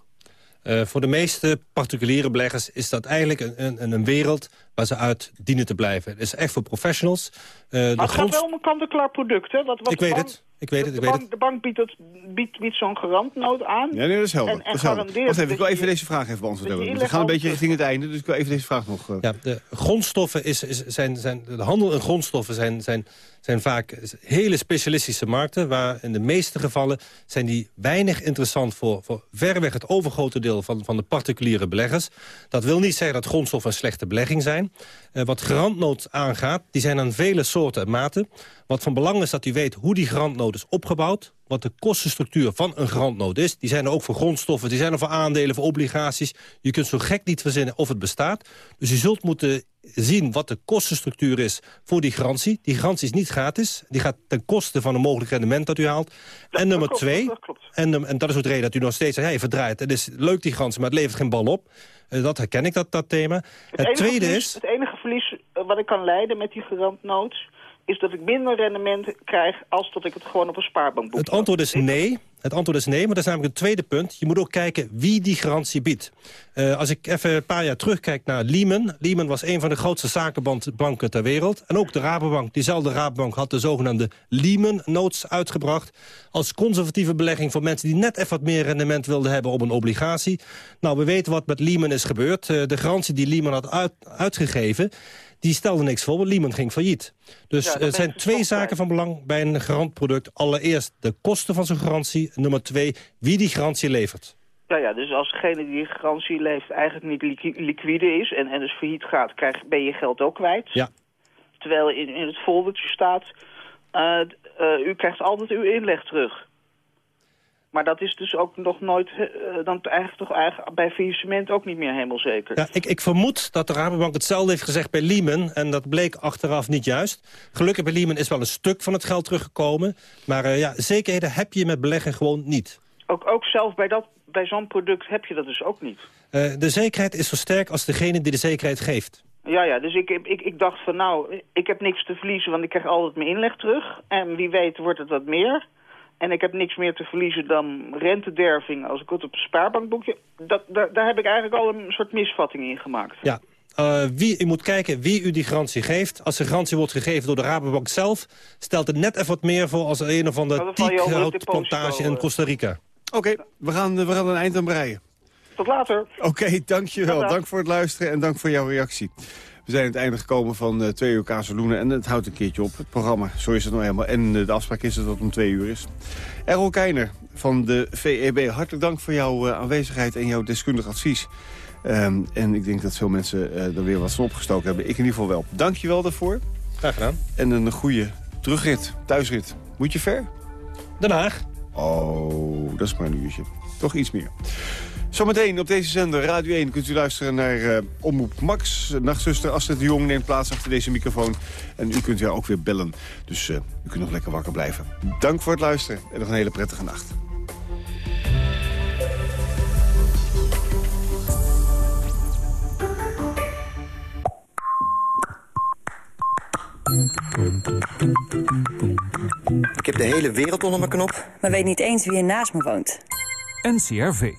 Eh, voor de meeste particuliere beleggers is dat eigenlijk een, een, een wereld waar ze uit dienen te blijven. Het is echt voor professionals. Eh, de Maar het gaat wel om een kant-en-klaar product, hè? Wat, wat Ik weet bank- het, ik weet het, ik de weet bank, De bank biedt, het, biedt, biedt zo'n garantnoot aan. Ja, nee, dat is helder. En, en dat is helder. garandeert Wacht even, ik wil even je- deze vraag even beantwoord dat je hebben. We gaan een beetje richting het einde, dus ik wil even deze vraag nog... eh, Ja, de grondstoffen is, is, zijn, zijn, de handel in grondstoffen zijn, zijn, zijn vaak hele specialistische markten... waar in de meeste gevallen zijn die weinig interessant voor, voor verreweg het overgrote deel van, van de particuliere beleggers. Dat wil niet zeggen dat grondstoffen een slechte belegging zijn. Eh, wat garantnood aangaat, die zijn aan vele soorten en maten. Wat van belang is dat u weet hoe die garantnood is opgebouwd wat de kostenstructuur van een garantnoot is. Die zijn er ook voor grondstoffen, die zijn er voor aandelen, voor obligaties. Je kunt zo gek niet verzinnen of het bestaat. Dus je zult moeten zien wat de kostenstructuur is voor die garantie. Die garantie is niet gratis. Die gaat ten koste van een mogelijk rendement dat u haalt. en nummer klopt, twee, dat klopt. en, en dat is ook de reden dat u nog steeds zegt... hey, verdraait, het is leuk die garantie, maar het levert geen bal op. Eh, dat herken ik, dat, dat thema. Het, enige tweede verlies- is... Het enige verlies eh, wat ik kan leiden met die garantnoot... is dat ik minder rendement krijg als dat ik het gewoon op een spaarbankboek Het antwoord is nee. Het antwoord is nee, maar dat is namelijk een tweede punt. Je moet ook kijken wie die garantie biedt. Eh, als ik even een paar jaar terugkijk naar Lehman. Lehman was een van de grootste zakenbanken ter wereld. En ook de Rabobank, diezelfde Rabobank had de zogenaamde Lehman Notes uitgebracht. Als conservatieve belegging voor mensen die net even wat meer rendement wilden hebben op een obligatie. Nou, we weten wat met Lehman is gebeurd. Eh, de garantie die Lehman had uit- uitgegeven, die stelde niks voor, want Lehman ging failliet. Dus Ja, er ben zijn twee zaken van belang bij een garantproduct. Allereerst de kosten van zo'n garantie. Nummer twee, wie die garantie levert. Ja, ja, dus als degene die garantie leeft eigenlijk niet liqui- liquide is... en, en dus failliet gaat, krijg, ben je geld ook kwijt. Ja. Terwijl in, in het foldertje staat... eh, eh, u krijgt altijd uw inleg terug. Maar dat is dus ook nog nooit... eh, dan eigenlijk toch eigenlijk bij faillissement ook niet meer helemaal zeker. Ja, ik, ik vermoed dat de Rabobank hetzelfde heeft gezegd bij Lehman. En dat bleek achteraf niet juist. Gelukkig bij Lehman is wel een stuk van het geld teruggekomen. Maar eh, ja, zekerheden heb je met beleggen gewoon niet. Ook, ook zelf bij, dat, bij zo'n product heb je dat dus ook niet. Eh, de zekerheid is zo sterk als degene die de zekerheid geeft. Ja, ja, dus ik, ik, ik dacht van nou, ik heb niks te verliezen, want ik krijg altijd mijn inleg terug. En wie weet wordt het wat meer. En ik heb niks meer te verliezen dan rentederving als ik het op een spaarbankboekje... Dat, daar, daar heb ik eigenlijk al een soort misvatting in gemaakt. Ja, uh, wie, u moet kijken wie u die garantie geeft. Als de garantie wordt gegeven door de Rabobank zelf... stelt het net even wat meer voor als een of andere teakhoutplantage in Costa Rica. Oké, we, gaan, we gaan een eind aan breien. Tot later. Oké, dankjewel. Dank voor het luisteren en dank voor jouw reactie. We zijn aan het einde gekomen van uh, twee uur Kazeloenen. En het houdt een keertje op, het programma. Zo is het nou helemaal. En uh, de afspraak is dat het om twee uur is. Errol Keiner van de VEB, hartelijk dank voor jouw uh, aanwezigheid en jouw deskundig advies. Um, en ik denk dat veel mensen er weer wat van opgestoken hebben. Ik in ieder geval wel. Dank je wel daarvoor. Graag gedaan. En een goede terugrit, thuisrit. Moet je ver? Den Haag. Oh, dat is maar een uurtje. Toch iets meer. Zometeen op deze zender Radio 1 kunt u luisteren naar uh, Omroep Max. Nachtzuster Astrid de Jong neemt plaats achter deze microfoon. En u kunt weer ook weer bellen. Dus uh, u kunt nog lekker wakker blijven. Dank voor het luisteren en nog een hele prettige nacht. Ik heb de hele wereld onder mijn knop, maar weet niet eens wie er naast me woont. NCRV.